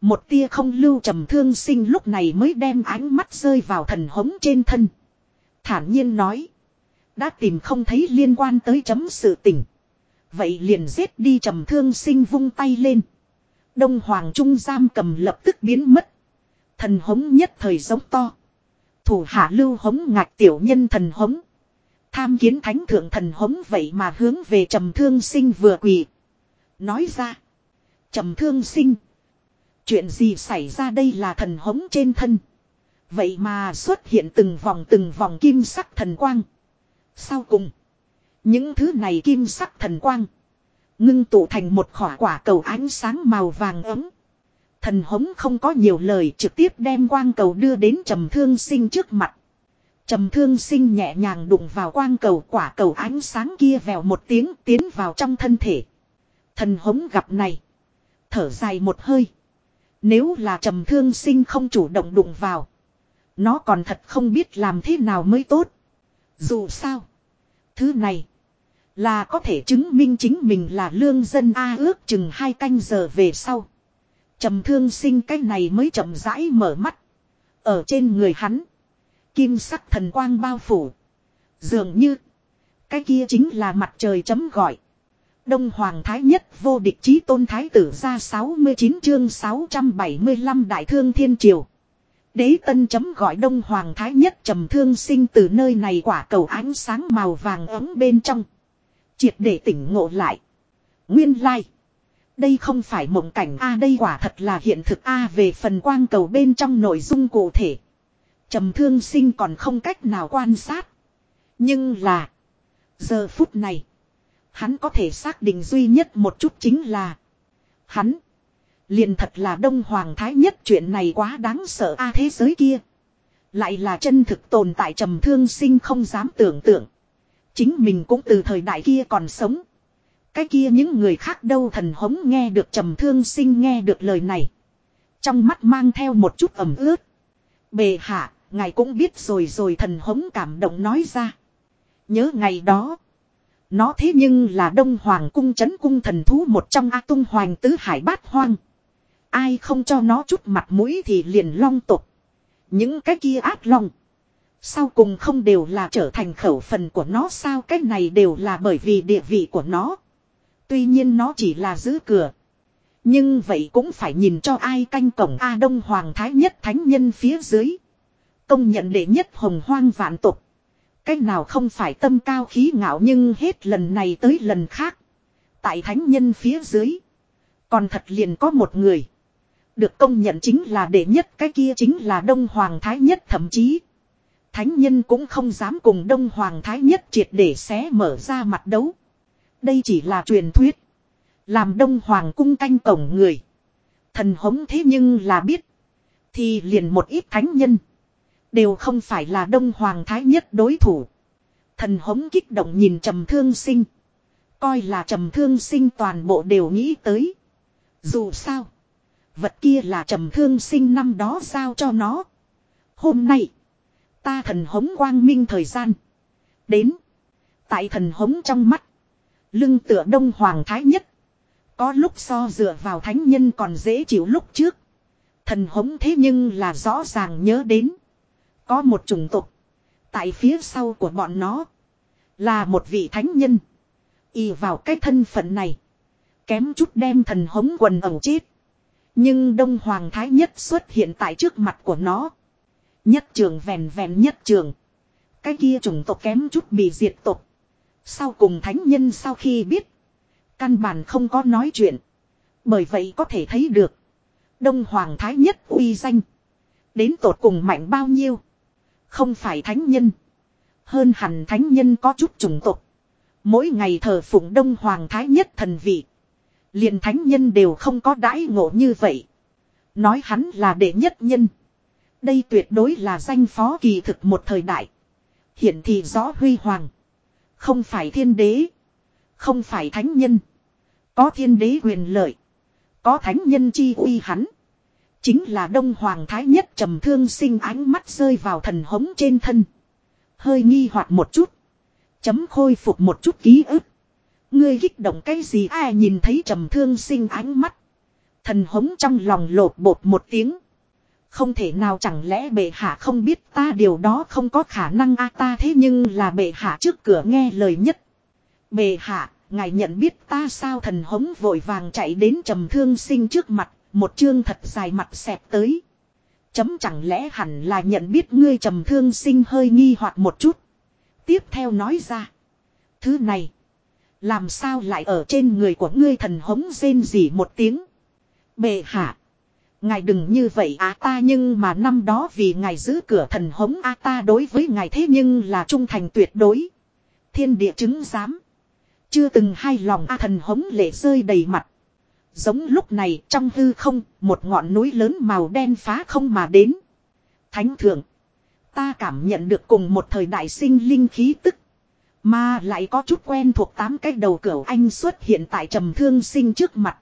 Một tia không lưu trầm thương sinh lúc này mới đem ánh mắt rơi vào thần hống trên thân. Thản nhiên nói. Đã tìm không thấy liên quan tới chấm sự tình. Vậy liền giết đi trầm thương sinh vung tay lên. Đông Hoàng Trung giam cầm lập tức biến mất. Thần hống nhất thời giống to. Thủ hạ lưu hống ngạc tiểu nhân thần hống. Tham kiến thánh thượng thần hống vậy mà hướng về trầm thương sinh vừa quỳ. Nói ra trầm thương sinh. Chuyện gì xảy ra đây là thần hống trên thân. Vậy mà xuất hiện từng vòng từng vòng kim sắc thần quang. Sau cùng. Những thứ này kim sắc thần quang. Ngưng tụ thành một khỏa quả cầu ánh sáng màu vàng ấm. Thần hống không có nhiều lời trực tiếp đem quang cầu đưa đến trầm thương sinh trước mặt. Trầm thương sinh nhẹ nhàng đụng vào quang cầu, quả cầu ánh sáng kia vèo một tiếng tiến vào trong thân thể. Thần hống gặp này. Thở dài một hơi. Nếu là trầm thương sinh không chủ động đụng vào. Nó còn thật không biết làm thế nào mới tốt. Dù sao. Thứ này. Là có thể chứng minh chính mình là lương dân A ước chừng hai canh giờ về sau. Trầm thương sinh cái này mới chậm rãi mở mắt. Ở trên người hắn. Kim sắc thần quang bao phủ. Dường như. Cái kia chính là mặt trời chấm gọi. Đông Hoàng Thái Nhất, vô địch chí tôn thái tử ra 69 chương 675 đại thương thiên triều. Đế tân chấm gọi Đông Hoàng Thái Nhất trầm thương sinh từ nơi này quả cầu ánh sáng màu vàng ấm bên trong. Triệt để tỉnh ngộ lại. Nguyên lai. Đây không phải mộng cảnh A, đây quả thật là hiện thực A, về phần quang cầu bên trong nội dung cụ thể. Trầm thương sinh còn không cách nào quan sát. Nhưng là. Giờ phút này. Hắn có thể xác định duy nhất một chút chính là. Hắn. Liền thật là đông hoàng thái nhất chuyện này quá đáng sợ a thế giới kia. Lại là chân thực tồn tại trầm thương sinh không dám tưởng tượng. Chính mình cũng từ thời đại kia còn sống. Cái kia những người khác đâu thần hống nghe được trầm thương sinh nghe được lời này. Trong mắt mang theo một chút ẩm ướt. Bề hạ, ngài cũng biết rồi rồi thần hống cảm động nói ra. Nhớ ngày đó. Nó thế nhưng là đông hoàng cung chấn cung thần thú một trong A tung hoàng tứ hải bát hoang. Ai không cho nó chút mặt mũi thì liền long tục. Những cái kia ác long. Sau cùng không đều là trở thành khẩu phần của nó sao cái này đều là bởi vì địa vị của nó. Tuy nhiên nó chỉ là giữ cửa. Nhưng vậy cũng phải nhìn cho ai canh cổng A Đông Hoàng Thái nhất thánh nhân phía dưới. Công nhận đệ nhất hồng hoang vạn tục. Cách nào không phải tâm cao khí ngạo nhưng hết lần này tới lần khác. Tại thánh nhân phía dưới. Còn thật liền có một người. Được công nhận chính là đệ nhất, cái kia chính là Đông Hoàng Thái nhất, thậm chí. Thánh nhân cũng không dám cùng Đông Hoàng Thái nhất triệt để xé mở ra mặt đấu. Đây chỉ là truyền thuyết. Làm Đông Hoàng cung canh cổng người. Thần hống thế nhưng là biết. Thì liền một ít thánh nhân. Đều không phải là Đông Hoàng Thái nhất đối thủ. Thần hống kích động nhìn trầm thương sinh. Coi là trầm thương sinh toàn bộ đều nghĩ tới. Dù sao. Vật kia là trầm thương sinh năm đó giao cho nó. Hôm nay. Ta thần hống quang minh thời gian. Đến. Tại thần hống trong mắt. Lưng tựa đông hoàng thái nhất. Có lúc so dựa vào thánh nhân còn dễ chịu lúc trước. Thần hống thế nhưng là rõ ràng nhớ đến. Có một chủng tục. Tại phía sau của bọn nó. Là một vị thánh nhân. Y vào cái thân phận này. Kém chút đem thần hống quần ẩu chết. Nhưng Đông Hoàng Thái Nhất xuất hiện tại trước mặt của nó. Nhất trường vèn vèn nhất trường. Cái kia chủng tộc kém chút bị diệt tộc. Sau cùng thánh nhân sau khi biết. Căn bản không có nói chuyện. Bởi vậy có thể thấy được. Đông Hoàng Thái Nhất uy danh. Đến tột cùng mạnh bao nhiêu. Không phải thánh nhân. Hơn hẳn thánh nhân có chút chủng tộc. Mỗi ngày thờ phụng Đông Hoàng Thái Nhất thần vị. liền thánh nhân đều không có đãi ngộ như vậy. Nói hắn là đệ nhất nhân. Đây tuyệt đối là danh phó kỳ thực một thời đại. Hiện thì rõ huy hoàng. Không phải thiên đế. Không phải thánh nhân. Có thiên đế quyền lợi. Có thánh nhân chi uy hắn. Chính là Đông Hoàng Thái nhất trầm thương sinh ánh mắt rơi vào thần hống trên thân. Hơi nghi hoặc một chút. Chấm khôi phục một chút ký ức. Ngươi kích động cái gì ai nhìn thấy trầm thương sinh ánh mắt. Thần hống trong lòng lột bột một tiếng. Không thể nào chẳng lẽ bệ hạ không biết ta điều đó không có khả năng a ta thế nhưng là bệ hạ trước cửa nghe lời nhất. Bệ hạ, ngài nhận biết ta sao thần hống vội vàng chạy đến trầm thương sinh trước mặt, một chương thật dài mặt xẹp tới. Chấm chẳng lẽ hẳn là nhận biết ngươi trầm thương sinh hơi nghi hoặc một chút. Tiếp theo nói ra. Thứ này. Làm sao lại ở trên người của ngươi thần hống rên rỉ một tiếng. Bệ hạ. Ngài đừng như vậy á ta nhưng mà năm đó vì ngài giữ cửa thần hống a ta đối với ngài thế nhưng là trung thành tuyệt đối. Thiên địa chứng giám. Chưa từng hai lòng a thần hống lệ rơi đầy mặt. Giống lúc này trong hư không, một ngọn núi lớn màu đen phá không mà đến. Thánh thượng. Ta cảm nhận được cùng một thời đại sinh linh khí tức. Mà lại có chút quen thuộc tám cái đầu cửa anh xuất hiện tại trầm thương sinh trước mặt.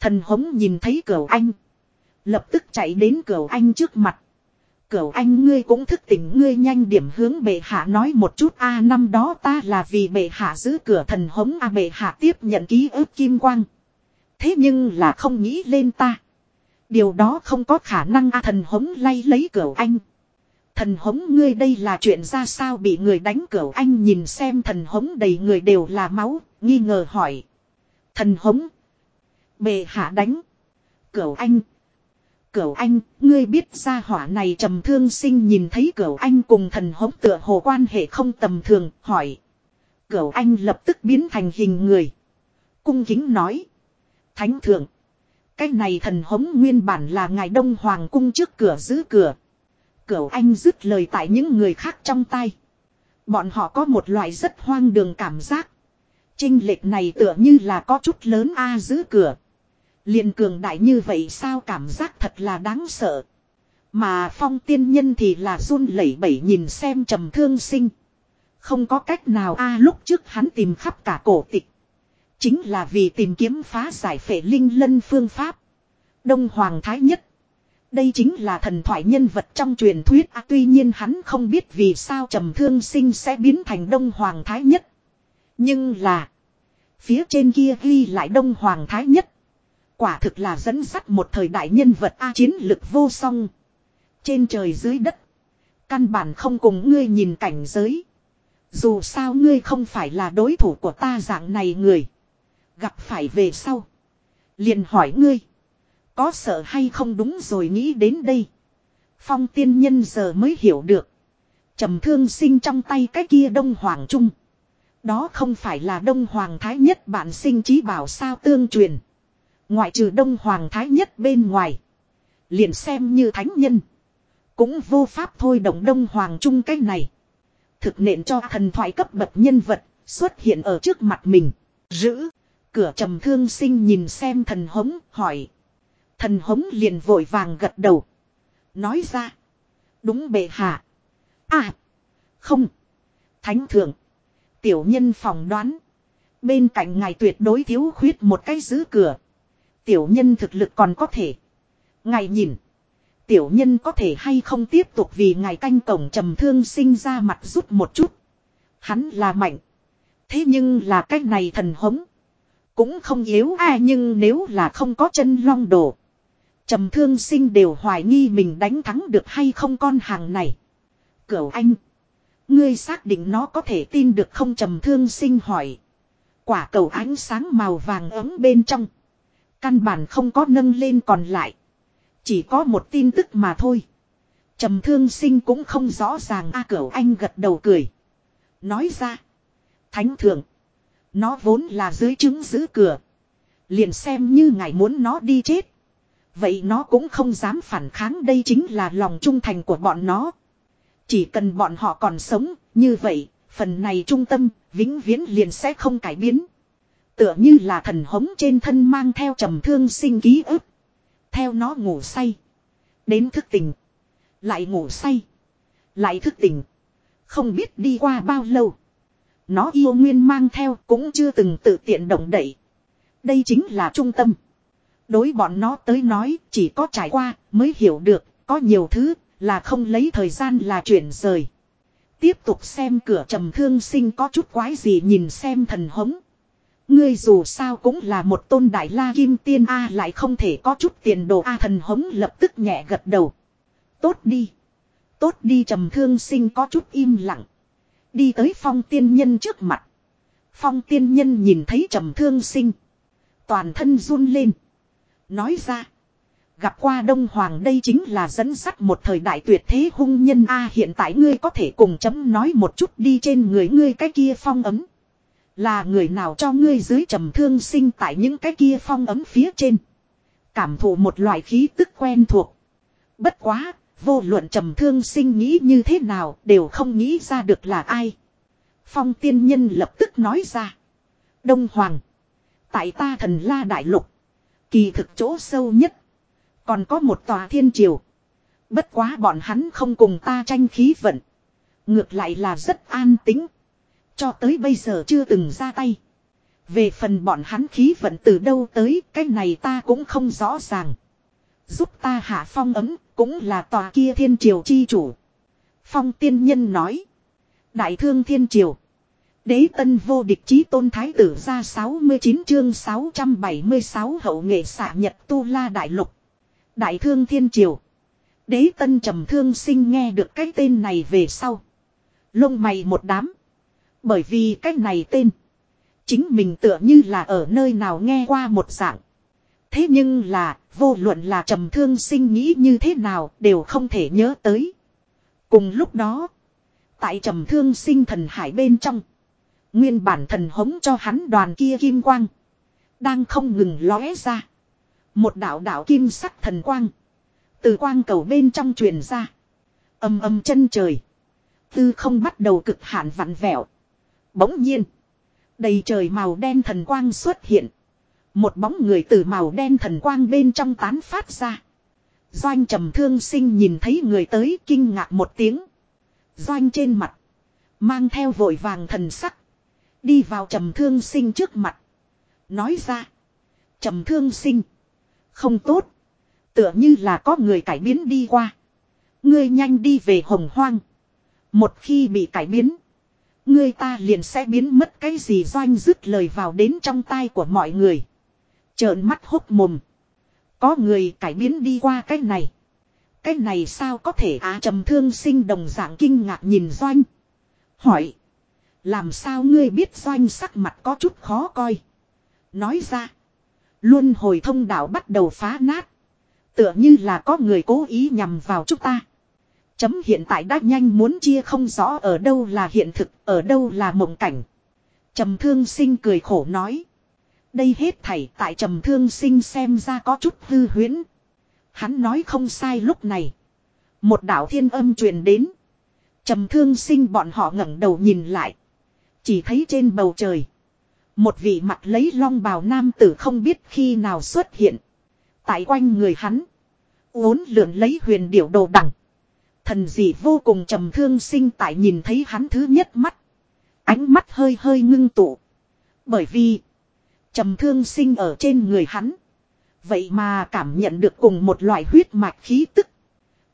Thần hống nhìn thấy cửa anh. Lập tức chạy đến cửa anh trước mặt. Cửu anh ngươi cũng thức tỉnh ngươi nhanh điểm hướng bệ hạ nói một chút a năm đó ta là vì bệ hạ giữ cửa thần hống a bệ hạ tiếp nhận ký ức kim quang. Thế nhưng là không nghĩ lên ta. Điều đó không có khả năng a thần hống lay lấy cửa anh. Thần hống ngươi đây là chuyện ra sao bị người đánh cửa anh nhìn xem thần hống đầy người đều là máu, nghi ngờ hỏi. Thần hống. Bề hạ đánh. Cửa anh Cửa anh, ngươi biết ra hỏa này trầm thương sinh nhìn thấy cửa anh cùng thần hống tựa hồ quan hệ không tầm thường, hỏi. Cửa anh lập tức biến thành hình người. Cung kính nói. Thánh thượng. Cái này thần hống nguyên bản là ngài đông hoàng cung trước cửa giữ cửa. Cửu anh dứt lời tại những người khác trong tay. Bọn họ có một loại rất hoang đường cảm giác. Trinh lệch này tựa như là có chút lớn a à giữ cửa liền cường đại như vậy sao cảm giác thật là đáng sợ. Mà phong tiên nhân thì là run lẩy bẩy nhìn xem trầm thương sinh. Không có cách nào a à lúc trước hắn tìm khắp cả cổ tịch. Chính là vì tìm kiếm phá giải phệ linh lân phương pháp. Đông Hoàng Thái Nhất. Đây chính là thần thoại nhân vật trong truyền thuyết à, tuy nhiên hắn không biết vì sao trầm thương sinh sẽ biến thành Đông Hoàng Thái Nhất. Nhưng là. Phía trên kia ghi lại Đông Hoàng Thái Nhất. Quả thực là dẫn dắt một thời đại nhân vật A chiến lực vô song. Trên trời dưới đất. Căn bản không cùng ngươi nhìn cảnh giới. Dù sao ngươi không phải là đối thủ của ta dạng này người. Gặp phải về sau. Liền hỏi ngươi. Có sợ hay không đúng rồi nghĩ đến đây. Phong tiên nhân giờ mới hiểu được. trầm thương sinh trong tay cái kia đông hoàng trung. Đó không phải là đông hoàng thái nhất bản sinh trí bảo sao tương truyền. Ngoại trừ đông hoàng thái nhất bên ngoài. Liền xem như thánh nhân. Cũng vô pháp thôi động đông hoàng trung cái này. Thực nện cho thần thoại cấp bậc nhân vật xuất hiện ở trước mặt mình. Giữ. Cửa trầm thương sinh nhìn xem thần hống, hỏi. Thần hống liền vội vàng gật đầu. Nói ra. Đúng bệ hạ. À. Không. Thánh thượng. Tiểu nhân phòng đoán. Bên cạnh ngài tuyệt đối thiếu khuyết một cái giữ cửa. Tiểu nhân thực lực còn có thể. Ngài nhìn. Tiểu nhân có thể hay không tiếp tục vì ngài canh cổng trầm thương sinh ra mặt rút một chút. Hắn là mạnh. Thế nhưng là cách này thần hống. Cũng không yếu ai nhưng nếu là không có chân long đồ. Trầm thương sinh đều hoài nghi mình đánh thắng được hay không con hàng này. Cửu anh. Ngươi xác định nó có thể tin được không trầm thương sinh hỏi. Quả cầu ánh sáng màu vàng ấm bên trong. Căn bản không có nâng lên còn lại. Chỉ có một tin tức mà thôi. Trầm thương sinh cũng không rõ ràng a cửu anh gật đầu cười. Nói ra. Thánh thượng. Nó vốn là dưới trứng giữ cửa. Liền xem như ngài muốn nó đi chết. Vậy nó cũng không dám phản kháng đây chính là lòng trung thành của bọn nó. Chỉ cần bọn họ còn sống, như vậy, phần này trung tâm, vĩnh viễn liền sẽ không cải biến. Tựa như là thần hống trên thân mang theo trầm thương sinh ký ức. Theo nó ngủ say. Đến thức tỉnh. Lại ngủ say. Lại thức tỉnh. Không biết đi qua bao lâu. Nó yêu nguyên mang theo cũng chưa từng tự tiện động đậy. Đây chính là trung tâm. Đối bọn nó tới nói, chỉ có trải qua mới hiểu được, có nhiều thứ là không lấy thời gian là chuyển rời. Tiếp tục xem cửa trầm thương sinh có chút quái gì nhìn xem thần hống. Ngươi dù sao cũng là một tôn đại la kim tiên A lại không thể có chút tiền đồ A thần hống lập tức nhẹ gật đầu. Tốt đi. Tốt đi trầm thương sinh có chút im lặng. Đi tới phong tiên nhân trước mặt. Phong tiên nhân nhìn thấy trầm thương sinh. Toàn thân run lên. Nói ra. Gặp qua Đông Hoàng đây chính là dẫn sắt một thời đại tuyệt thế hung nhân A hiện tại ngươi có thể cùng chấm nói một chút đi trên người ngươi cái kia phong ấm. Là người nào cho ngươi dưới trầm thương sinh tại những cái kia phong ấm phía trên. Cảm thụ một loại khí tức quen thuộc. Bất quá, vô luận trầm thương sinh nghĩ như thế nào đều không nghĩ ra được là ai. Phong tiên nhân lập tức nói ra. Đông Hoàng. Tại ta thần la đại lục. Kỳ thực chỗ sâu nhất. Còn có một tòa thiên triều. Bất quá bọn hắn không cùng ta tranh khí vận. Ngược lại là rất an tính. Cho tới bây giờ chưa từng ra tay. Về phần bọn hắn khí vận từ đâu tới, cái này ta cũng không rõ ràng. Giúp ta hạ phong ấm, cũng là tòa kia thiên triều chi chủ. Phong tiên nhân nói. Đại thương thiên triều. Đế tân vô địch chí tôn thái tử ra 69 chương 676 hậu nghệ xạ nhật tu la đại lục. Đại thương thiên triều. Đế tân trầm thương sinh nghe được cái tên này về sau. Lông mày một đám. Bởi vì cái này tên. Chính mình tựa như là ở nơi nào nghe qua một dạng. Thế nhưng là, vô luận là trầm thương sinh nghĩ như thế nào đều không thể nhớ tới. Cùng lúc đó, tại trầm thương sinh thần hải bên trong. Nguyên bản thần hống cho hắn đoàn kia kim quang. Đang không ngừng lóe ra. Một đạo đạo kim sắc thần quang. Từ quang cầu bên trong truyền ra. Âm âm chân trời. Tư không bắt đầu cực hạn vặn vẹo. Bỗng nhiên. Đầy trời màu đen thần quang xuất hiện. Một bóng người từ màu đen thần quang bên trong tán phát ra. Doanh trầm thương sinh nhìn thấy người tới kinh ngạc một tiếng. Doanh trên mặt. Mang theo vội vàng thần sắc. Đi vào trầm thương sinh trước mặt. Nói ra. trầm thương sinh. Không tốt. Tựa như là có người cải biến đi qua. Ngươi nhanh đi về hồng hoang. Một khi bị cải biến. Ngươi ta liền sẽ biến mất cái gì doanh dứt lời vào đến trong tai của mọi người. Trợn mắt hốc mồm. Có người cải biến đi qua cái này. Cái này sao có thể á trầm thương sinh đồng dạng kinh ngạc nhìn doanh. Hỏi. Làm sao ngươi biết doanh sắc mặt có chút khó coi. Nói ra. Luôn hồi thông đạo bắt đầu phá nát. Tựa như là có người cố ý nhằm vào chúng ta. Chấm hiện tại đã nhanh muốn chia không rõ ở đâu là hiện thực, ở đâu là mộng cảnh. Trầm thương sinh cười khổ nói. Đây hết thảy tại trầm thương sinh xem ra có chút hư huyễn. Hắn nói không sai lúc này. Một đạo thiên âm truyền đến. Trầm thương sinh bọn họ ngẩng đầu nhìn lại. Chỉ thấy trên bầu trời. Một vị mặt lấy long bào nam tử không biết khi nào xuất hiện. Tại quanh người hắn. Uốn lượn lấy huyền điểu đồ đằng. Thần dị vô cùng trầm thương sinh tại nhìn thấy hắn thứ nhất mắt. Ánh mắt hơi hơi ngưng tụ. Bởi vì. Trầm thương sinh ở trên người hắn. Vậy mà cảm nhận được cùng một loại huyết mạch khí tức.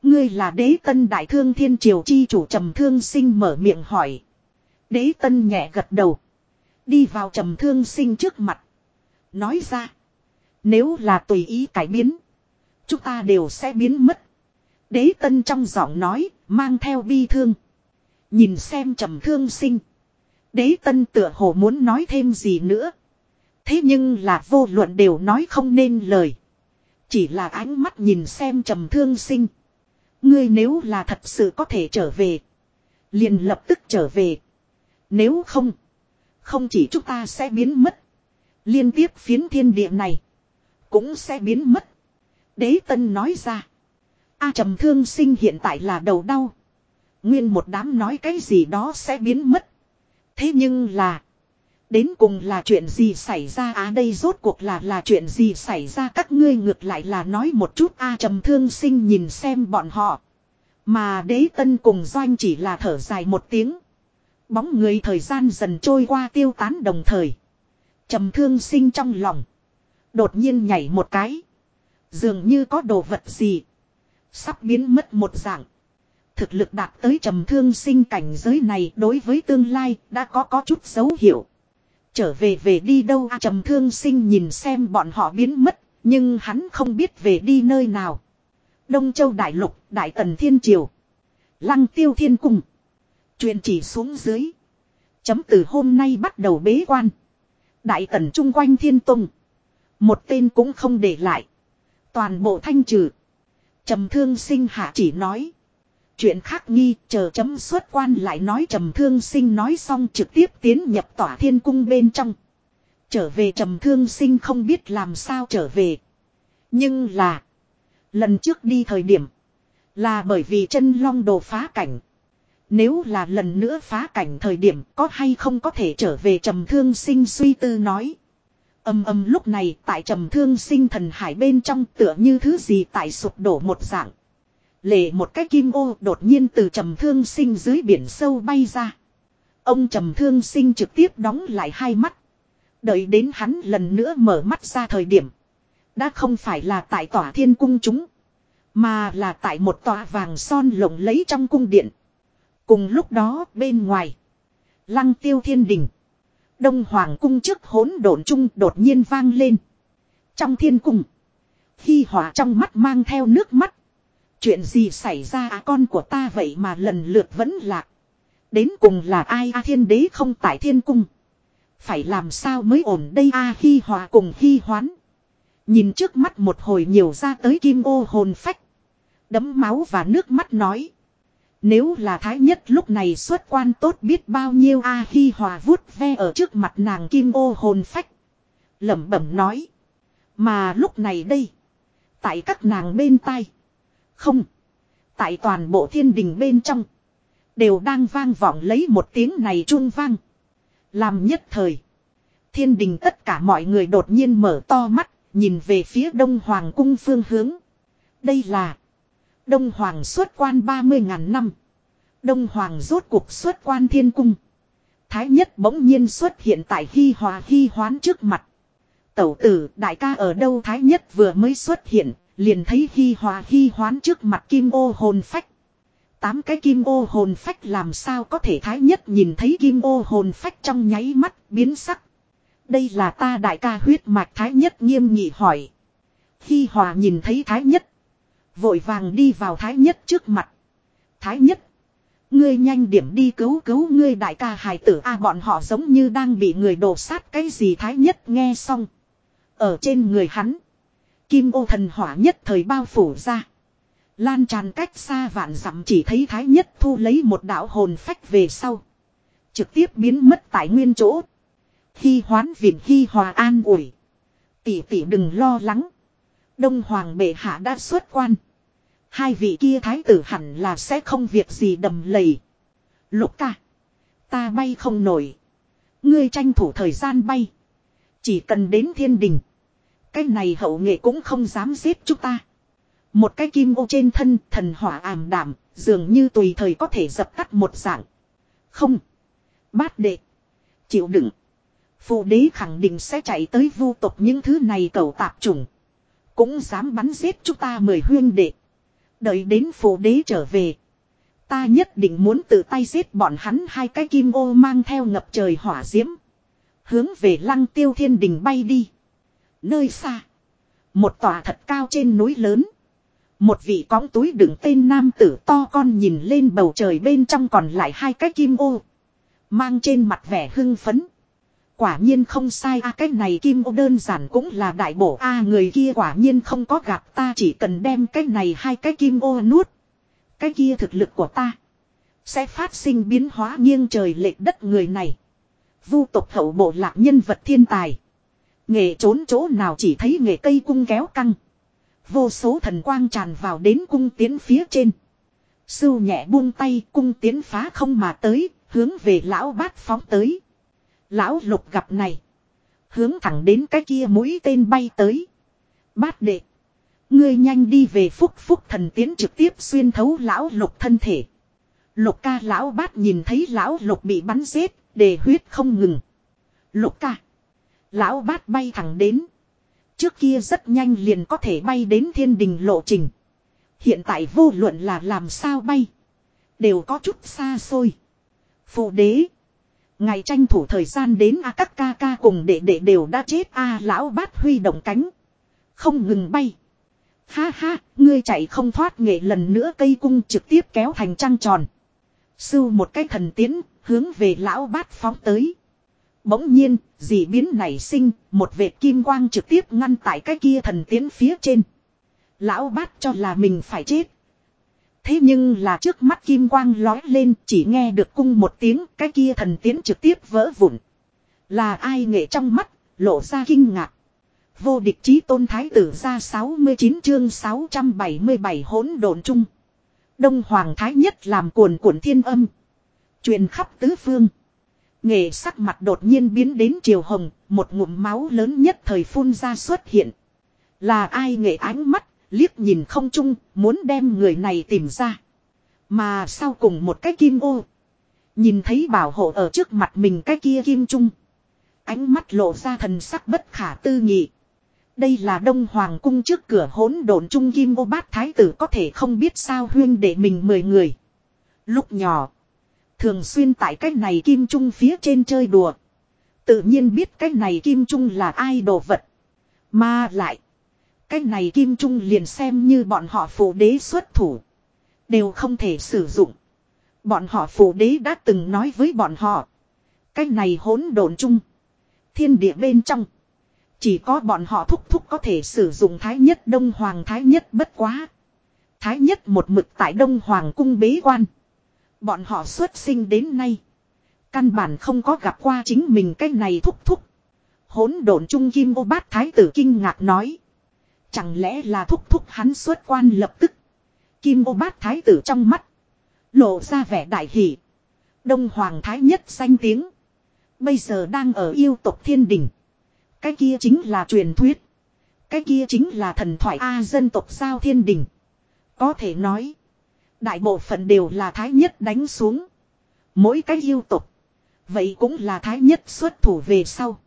Ngươi là đế tân đại thương thiên triều chi chủ trầm thương sinh mở miệng hỏi. Đế tân nhẹ gật đầu. Đi vào trầm thương sinh trước mặt. Nói ra. Nếu là tùy ý cải biến. Chúng ta đều sẽ biến mất. Đế tân trong giọng nói. Mang theo bi thương. Nhìn xem trầm thương sinh. Đế tân tựa hồ muốn nói thêm gì nữa. Thế nhưng là vô luận đều nói không nên lời. Chỉ là ánh mắt nhìn xem trầm thương sinh. Ngươi nếu là thật sự có thể trở về. Liền lập tức trở về. Nếu không. Không chỉ chúng ta sẽ biến mất. Liên tiếp phiến thiên địa này. Cũng sẽ biến mất. Đế tân nói ra. A trầm thương sinh hiện tại là đầu đau. Nguyên một đám nói cái gì đó sẽ biến mất. Thế nhưng là. Đến cùng là chuyện gì xảy ra á à đây rốt cuộc là là chuyện gì xảy ra các ngươi ngược lại là nói một chút a trầm thương sinh nhìn xem bọn họ. Mà đế tân cùng doanh chỉ là thở dài một tiếng. Bóng người thời gian dần trôi qua tiêu tán đồng thời. trầm thương sinh trong lòng. Đột nhiên nhảy một cái. Dường như có đồ vật gì. Sắp biến mất một dạng. Thực lực đạt tới trầm thương sinh cảnh giới này đối với tương lai đã có có chút dấu hiệu. Trở về về đi đâu à, trầm thương sinh nhìn xem bọn họ biến mất, nhưng hắn không biết về đi nơi nào. Đông Châu Đại Lục, Đại Tần Thiên Triều. Lăng Tiêu Thiên Cung. Truyền chỉ xuống dưới. Chấm từ hôm nay bắt đầu bế quan. Đại Tần chung quanh Thiên Tông. Một tên cũng không để lại. Toàn bộ thanh trừ. Trầm thương sinh hạ chỉ nói. Chuyện khác nghi, chờ chấm xuất quan lại nói trầm thương sinh nói xong trực tiếp tiến nhập tỏa thiên cung bên trong. Trở về trầm thương sinh không biết làm sao trở về. Nhưng là. Lần trước đi thời điểm. Là bởi vì chân long đồ phá cảnh. Nếu là lần nữa phá cảnh thời điểm có hay không có thể trở về trầm thương sinh suy tư nói. Âm âm lúc này tại trầm thương sinh thần hải bên trong tựa như thứ gì tại sụp đổ một dạng. Lệ một cái kim ô đột nhiên từ trầm thương sinh dưới biển sâu bay ra. Ông trầm thương sinh trực tiếp đóng lại hai mắt. Đợi đến hắn lần nữa mở mắt ra thời điểm. Đã không phải là tại tòa thiên cung chúng. Mà là tại một tòa vàng son lộng lấy trong cung điện. Cùng lúc đó, bên ngoài. Lăng tiêu thiên đình. Đông Hoàng cung trước hỗn độn chung đột nhiên vang lên. Trong thiên cung. Khi hỏa trong mắt mang theo nước mắt. Chuyện gì xảy ra à con của ta vậy mà lần lượt vẫn lạc. Đến cùng là ai a thiên đế không tại thiên cung. Phải làm sao mới ổn đây a à, khi hòa cùng khi hoán. Nhìn trước mắt một hồi nhiều ra tới kim ô hồn phách. Đấm máu và nước mắt nói. Nếu là thái nhất lúc này xuất quan tốt biết bao nhiêu a à, khi hòa vuốt ve ở trước mặt nàng kim ô hồn phách. lẩm bẩm nói. Mà lúc này đây. Tại các nàng bên tai. Không. Tại toàn bộ thiên đình bên trong. Đều đang vang vọng lấy một tiếng này trung vang. Làm nhất thời. Thiên đình tất cả mọi người đột nhiên mở to mắt. Nhìn về phía đông hoàng cung phương hướng. Đây là. Đông hoàng xuất quan 30.000 năm. Đông Hoàng rốt cuộc xuất quan thiên cung. Thái nhất bỗng nhiên xuất hiện tại hy Hòa hy Hoán trước mặt. Tẩu tử đại ca ở đâu Thái nhất vừa mới xuất hiện, liền thấy hy Hòa hy Hoán trước mặt kim ô hồn phách. Tám cái kim ô hồn phách làm sao có thể Thái nhất nhìn thấy kim ô hồn phách trong nháy mắt biến sắc. Đây là ta đại ca huyết mạch Thái nhất nghiêm nghị hỏi. hy Hòa nhìn thấy Thái nhất. Vội vàng đi vào Thái nhất trước mặt. Thái nhất. Ngươi nhanh điểm đi cứu cứu ngươi đại ca hài tử a, bọn họ giống như đang bị người đổ sát cái gì thái nhất nghe xong. Ở trên người hắn. Kim ô thần hỏa nhất thời bao phủ ra. Lan tràn cách xa vạn dặm chỉ thấy thái nhất thu lấy một đạo hồn phách về sau. Trực tiếp biến mất tại nguyên chỗ. Khi hoán viện khi hòa an ủi. Tỷ tỷ đừng lo lắng. Đông hoàng bệ hạ đã xuất quan. Hai vị kia thái tử hẳn là sẽ không việc gì đầm lầy. Lục ca. Ta bay không nổi. Ngươi tranh thủ thời gian bay. Chỉ cần đến thiên đình. Cái này hậu nghệ cũng không dám giết chúng ta. Một cái kim ô trên thân, thần hỏa ảm đảm. Dường như tùy thời có thể dập tắt một dạng. Không. Bát đệ. Chịu đựng. Phụ đế khẳng định sẽ chạy tới vu tục những thứ này cầu tạp trùng. Cũng dám bắn giết chúng ta mười huyên đệ. Đợi đến phụ đế trở về. Ta nhất định muốn tự tay giết bọn hắn hai cái kim ô mang theo ngập trời hỏa diễm. Hướng về lăng tiêu thiên đình bay đi. Nơi xa. Một tòa thật cao trên núi lớn. Một vị cõng túi đựng tên nam tử to con nhìn lên bầu trời bên trong còn lại hai cái kim ô. Mang trên mặt vẻ hưng phấn. Quả nhiên không sai a cái này kim ô đơn giản cũng là đại bổ a người kia quả nhiên không có gặp ta, chỉ cần đem cái này hai cái kim ô nuốt. Cái kia thực lực của ta. Sẽ phát sinh biến hóa nghiêng trời lệch đất người này. Vu tộc hậu bộ lạc nhân vật thiên tài. Nghệ trốn chỗ nào chỉ thấy nghề cây cung kéo căng. Vô số thần quang tràn vào đến cung tiến phía trên. Sưu nhẹ buông tay cung tiến phá không mà tới, hướng về lão bát phóng tới. Lão lục gặp này. Hướng thẳng đến cái kia mũi tên bay tới. Bát đệ. Ngươi nhanh đi về phúc phúc thần tiến trực tiếp xuyên thấu lão lục thân thể. Lục ca lão bát nhìn thấy lão lục bị bắn giết, để huyết không ngừng. Lục ca. Lão bát bay thẳng đến. Trước kia rất nhanh liền có thể bay đến thiên đình lộ trình. Hiện tại vô luận là làm sao bay. Đều có chút xa xôi. Phụ đế. Ngày tranh thủ thời gian đến a các ca ca cùng đệ đệ đều đã chết a lão bát huy động cánh. Không ngừng bay. Ha ha, ngươi chạy không thoát nghệ lần nữa cây cung trực tiếp kéo thành trăng tròn. Sưu một cái thần tiến, hướng về lão bát phóng tới. Bỗng nhiên, dị biến nảy sinh, một vệt kim quang trực tiếp ngăn tại cái kia thần tiến phía trên. Lão bát cho là mình phải chết. Thế nhưng là trước mắt kim quang lói lên chỉ nghe được cung một tiếng cái kia thần tiến trực tiếp vỡ vụn. Là ai nghệ trong mắt, lộ ra kinh ngạc. Vô địch chí tôn thái tử ra 69 chương 677 hỗn độn chung. Đông Hoàng Thái nhất làm cuồn cuộn thiên âm. truyền khắp tứ phương. Nghệ sắc mặt đột nhiên biến đến chiều hồng, một ngụm máu lớn nhất thời phun ra xuất hiện. Là ai nghệ ánh mắt, liếc nhìn không chung, muốn đem người này tìm ra. Mà sau cùng một cái kim ô. Nhìn thấy bảo hộ ở trước mặt mình cái kia kim trung. Ánh mắt lộ ra thần sắc bất khả tư nghị. Đây là Đông Hoàng cung trước cửa hỗn độn trung kim ô bát thái tử có thể không biết sao huyên để mình mười người. Lúc nhỏ. Thường xuyên tại cái này kim trung phía trên chơi đùa. Tự nhiên biết cái này kim trung là ai đồ vật. Mà lại. Cái này kim trung liền xem như bọn họ phụ đế xuất thủ. Đều không thể sử dụng. Bọn họ phụ đế đã từng nói với bọn họ. Cái này hỗn độn chung. Thiên địa bên trong. Chỉ có bọn họ thúc thúc có thể sử dụng thái nhất đông hoàng thái nhất bất quá. Thái nhất một mực tại đông hoàng cung bế quan. Bọn họ xuất sinh đến nay. Căn bản không có gặp qua chính mình cái này thúc thúc. Hỗn độn trung kim ô bát thái tử kinh ngạc nói. Chẳng lẽ là thúc thúc hắn xuất quan lập tức. Kim ô bát thái tử trong mắt. Lộ ra vẻ đại hỷ. Đông Hoàng Thái nhất danh tiếng. Bây giờ đang ở yêu tộc thiên đình. Cái kia chính là truyền thuyết. Cái kia chính là thần thoại A dân tộc sao thiên đình. Có thể nói. Đại bộ phận đều là thái nhất đánh xuống. Mỗi cái yêu tục. Vậy cũng là thái nhất xuất thủ về sau.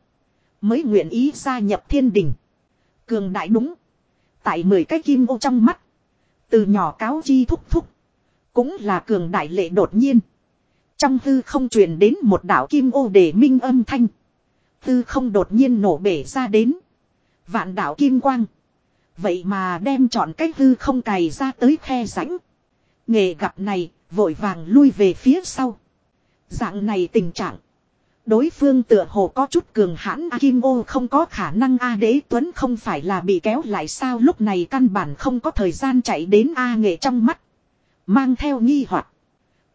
Mới nguyện ý gia nhập thiên đình. Cường đại đúng. Tại mười cái kim ô trong mắt. Từ nhỏ cáo chi thúc thúc. Cũng là cường đại lệ đột nhiên. Trong hư không truyền đến một đạo kim ô để minh âm thanh. Hư không đột nhiên nổ bể ra đến. Vạn đạo kim quang. Vậy mà đem chọn cách hư không cày ra tới khe rãnh. Nghề gặp này, vội vàng lui về phía sau. Dạng này tình trạng. Đối phương tựa hồ có chút cường hãn A Kim ô không có khả năng A đế tuấn không phải là bị kéo lại sao lúc này căn bản không có thời gian chạy đến A nghệ trong mắt. Mang theo nghi hoặc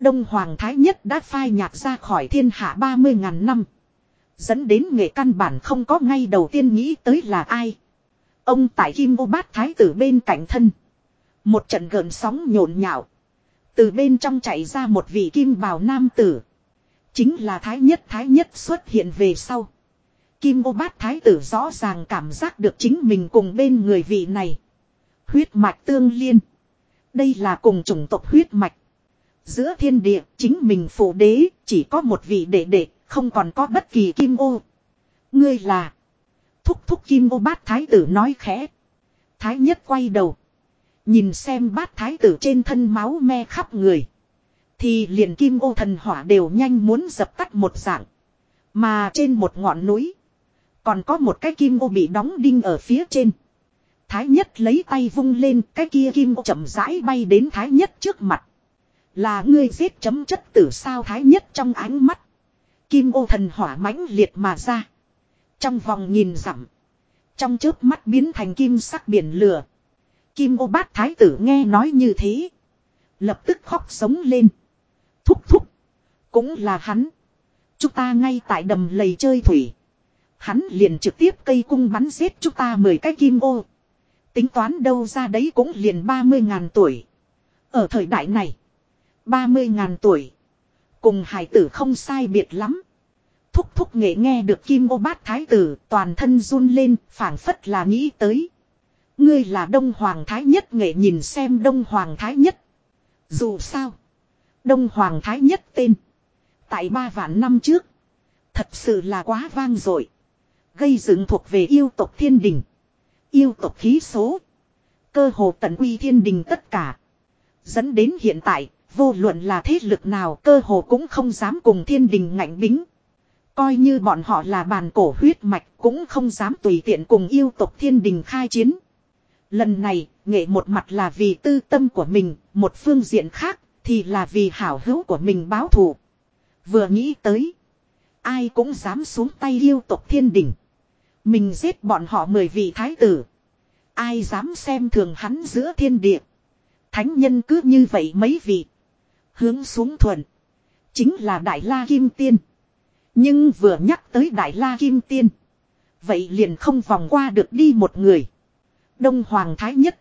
Đông Hoàng Thái Nhất đã phai nhạt ra khỏi thiên hạ 30.000 năm. Dẫn đến nghệ căn bản không có ngay đầu tiên nghĩ tới là ai. Ông tại Kim Ô Bát Thái tử bên cạnh thân. Một trận gợn sóng nhộn nhạo. Từ bên trong chạy ra một vị kim bào nam tử. Chính là Thái Nhất Thái Nhất xuất hiện về sau. Kim Ô Bát Thái tử rõ ràng cảm giác được chính mình cùng bên người vị này. Huyết mạch tương liên. Đây là cùng chủng tộc huyết mạch. Giữa thiên địa, chính mình phụ đế, chỉ có một vị đệ đệ, không còn có bất kỳ kim ô. Ngươi là... Thúc thúc kim ô bát thái tử nói khẽ. Thái nhất quay đầu. Nhìn xem bát thái tử trên thân máu me khắp người. Thì liền kim ô thần hỏa đều nhanh muốn dập tắt một dạng. Mà trên một ngọn núi. Còn có một cái kim ô bị đóng đinh ở phía trên. Thái nhất lấy tay vung lên, cái kia kim ô chậm rãi bay đến thái nhất trước mặt. Là ngươi giết chấm chất tử sao thái nhất trong ánh mắt. Kim ô thần hỏa mãnh liệt mà ra. Trong vòng nhìn dặm. Trong chớp mắt biến thành kim sắc biển lửa. Kim ô bát thái tử nghe nói như thế. Lập tức khóc sống lên. Thúc thúc. Cũng là hắn. Chúng ta ngay tại đầm lầy chơi thủy. Hắn liền trực tiếp cây cung bắn giết chúng ta mười cái kim ô. Tính toán đâu ra đấy cũng liền ba mươi ngàn tuổi. Ở thời đại này. ba mươi ngàn tuổi. Cùng hải tử không sai biệt lắm. Thúc thúc nghệ nghe được kim ô bát thái tử toàn thân run lên, phảng phất là nghĩ tới. Ngươi là Đông Hoàng Thái Nhất nghệ nhìn xem Đông Hoàng Thái Nhất. Dù sao. Đông Hoàng Thái Nhất tên. Tại ba vạn năm trước. Thật sự là quá vang dội Gây dựng thuộc về yêu tộc thiên đình. Yêu tộc khí số. Cơ hồ tận quy thiên đình tất cả. Dẫn đến hiện tại, vô luận là thế lực nào cơ hồ cũng không dám cùng thiên đình ngạnh bính. Coi như bọn họ là bàn cổ huyết mạch cũng không dám tùy tiện cùng yêu tộc thiên đình khai chiến. Lần này, nghệ một mặt là vì tư tâm của mình, một phương diện khác thì là vì hảo hữu của mình báo thù. Vừa nghĩ tới, ai cũng dám xuống tay yêu tộc thiên đỉnh Mình giết bọn họ mười vị thái tử. Ai dám xem thường hắn giữa thiên địa. Thánh nhân cứ như vậy mấy vị. Hướng xuống thuận. Chính là Đại La Kim Tiên. Nhưng vừa nhắc tới Đại La Kim Tiên. Vậy liền không vòng qua được đi một người. Đông Hoàng Thái Nhất.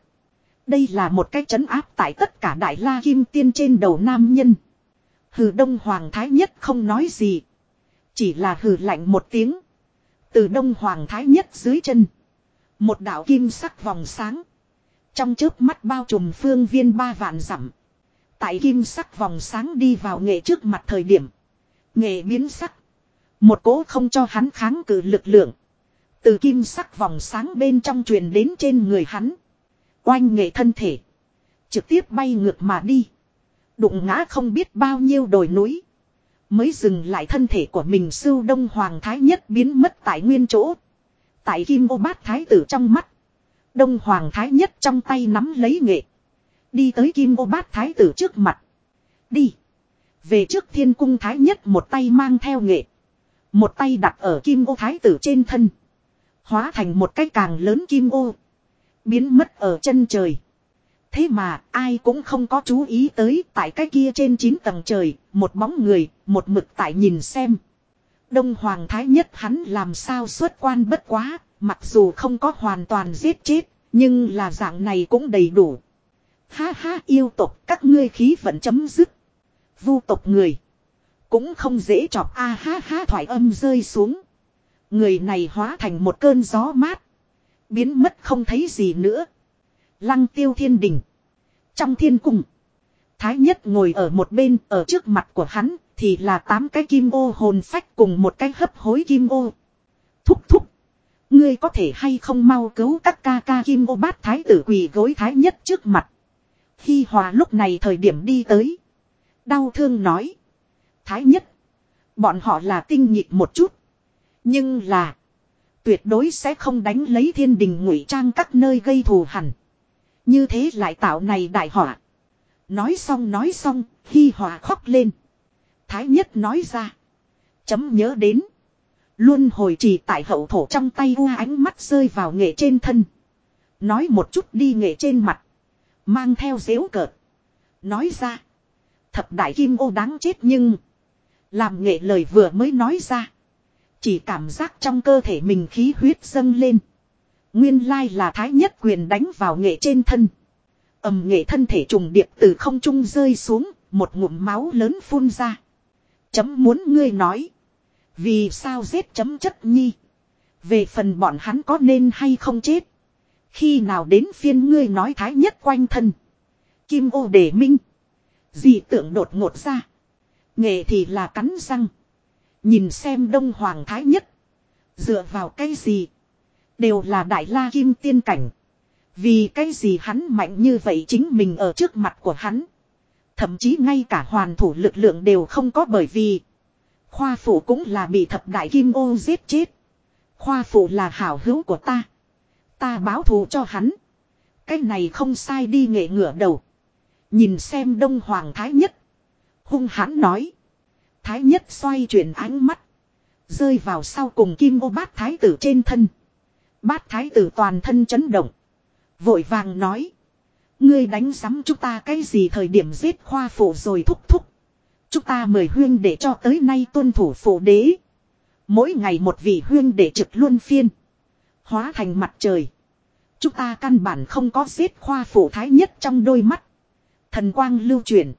Đây là một cái chấn áp tại tất cả Đại La Kim Tiên trên đầu nam nhân. Hừ, Đông Hoàng Thái Nhất không nói gì. Chỉ là hừ lạnh một tiếng. Từ Đông Hoàng Thái Nhất dưới chân. Một đạo kim sắc vòng sáng. Trong chớp mắt bao trùm phương viên ba vạn dặm. Tại kim sắc vòng sáng đi vào nghệ trước mặt thời điểm. Nghệ biến sắc. Một cố không cho hắn kháng cự lực lượng. Từ kim sắc vòng sáng bên trong truyền đến trên người hắn. Oanh nghệ thân thể. Trực tiếp bay ngược mà đi. Đụng ngã không biết bao nhiêu đồi núi. Mới dừng lại thân thể của mình sưu đông hoàng thái nhất biến mất tại nguyên chỗ. Tại kim ô bát thái tử trong mắt. Đông hoàng thái nhất trong tay nắm lấy nghệ. Đi tới kim ô bát thái tử trước mặt. Đi. Về trước thiên cung thái nhất một tay mang theo nghệ. Một tay đặt ở kim ô thái tử trên thân. Hóa thành một cái càng lớn kim ô. Biến mất ở chân trời. Thế mà ai cũng không có chú ý tới tại cái kia trên 9 tầng trời, một bóng người, một mực tại nhìn xem. Đông Hoàng Thái Nhất hắn làm sao xuất quan bất quá, mặc dù không có hoàn toàn giết chết, nhưng là dạng này cũng đầy đủ. Ha ha yêu tộc các ngươi khí vẫn chấm dứt. Vu tộc người. Cũng không dễ chọc a ha ha thoại âm rơi xuống. Người này hóa thành một cơn gió mát. Biến mất không thấy gì nữa. Lăng tiêu thiên đỉnh. Trong thiên cung. Thái nhất ngồi ở một bên, ở trước mặt của hắn, thì là tám cái kim ô hồn phách cùng một cái hấp hối kim ô. Thúc thúc. Ngươi có thể hay không mau cứu các ca ca kim ô bát thái tử quỳ gối thái nhất trước mặt. Khi hòa lúc này thời điểm đi tới. Đau thương nói. Thái nhất. Bọn họ là tinh nhịp một chút. Nhưng là. Tuyệt đối sẽ không đánh lấy thiên đình ngụy trang các nơi gây thù hẳn. Như thế lại tạo này đại họa. Nói xong nói xong, khi họa khóc lên. Thái nhất nói ra. Chấm nhớ đến. Luôn hồi trì tại hậu thổ trong tay u ánh mắt rơi vào nghệ trên thân. Nói một chút đi nghệ trên mặt. Mang theo dễu cợt. Nói ra. Thập đại kim ô đáng chết nhưng. Làm nghệ lời vừa mới nói ra. Chỉ cảm giác trong cơ thể mình khí huyết dâng lên. Nguyên lai là thái nhất quyền đánh vào nghệ trên thân. ầm nghệ thân thể trùng điệp từ không trung rơi xuống, một ngụm máu lớn phun ra. Chấm muốn ngươi nói. Vì sao giết chấm chất nhi. Về phần bọn hắn có nên hay không chết. Khi nào đến phiên ngươi nói thái nhất quanh thân. Kim ô để minh. Dị tượng đột ngột ra. Nghệ thì là cắn răng. Nhìn xem đông hoàng thái nhất. Dựa vào cái gì. Đều là đại la kim tiên cảnh. Vì cái gì hắn mạnh như vậy chính mình ở trước mặt của hắn. Thậm chí ngay cả hoàn thủ lực lượng đều không có bởi vì. Khoa phủ cũng là bị thập đại kim ô giết chết. Khoa phủ là hảo hữu của ta. Ta báo thù cho hắn. Cái này không sai đi nghệ ngửa đầu. Nhìn xem đông hoàng thái nhất. Hung hãn nói. Thái nhất xoay chuyển ánh mắt. Rơi vào sau cùng kim ô bát thái tử trên thân. Bát thái tử toàn thân chấn động. Vội vàng nói. Ngươi đánh giám chúng ta cái gì thời điểm giết khoa phụ rồi thúc thúc. Chúng ta mời huyên để cho tới nay tuân thủ phụ đế. Mỗi ngày một vị huyên để trực luân phiên. Hóa thành mặt trời. Chúng ta căn bản không có giết khoa phụ thái nhất trong đôi mắt. Thần quang lưu truyền.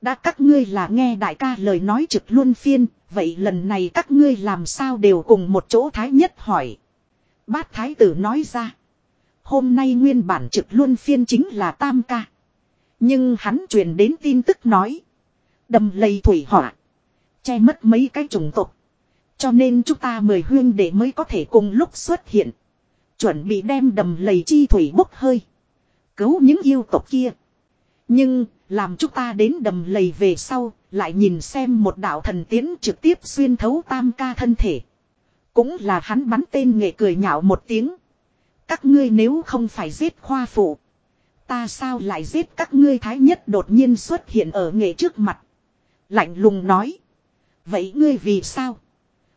Đã các ngươi là nghe đại ca lời nói trực luân phiên. Vậy lần này các ngươi làm sao đều cùng một chỗ thái nhất hỏi. Bát thái tử nói ra. Hôm nay nguyên bản trực luân phiên chính là tam ca. Nhưng hắn truyền đến tin tức nói. Đầm lầy thủy hỏa. Che mất mấy cái chủng tộc. Cho nên chúng ta mời huyên để mới có thể cùng lúc xuất hiện. Chuẩn bị đem đầm lầy chi thủy bốc hơi. Cứu những yêu tộc kia. Nhưng, làm chúng ta đến đầm lầy về sau, lại nhìn xem một đạo thần tiến trực tiếp xuyên thấu tam ca thân thể. Cũng là hắn bắn tên nghệ cười nhạo một tiếng. Các ngươi nếu không phải giết khoa phụ. Ta sao lại giết các ngươi thái nhất đột nhiên xuất hiện ở nghệ trước mặt. Lạnh lùng nói. Vậy ngươi vì sao?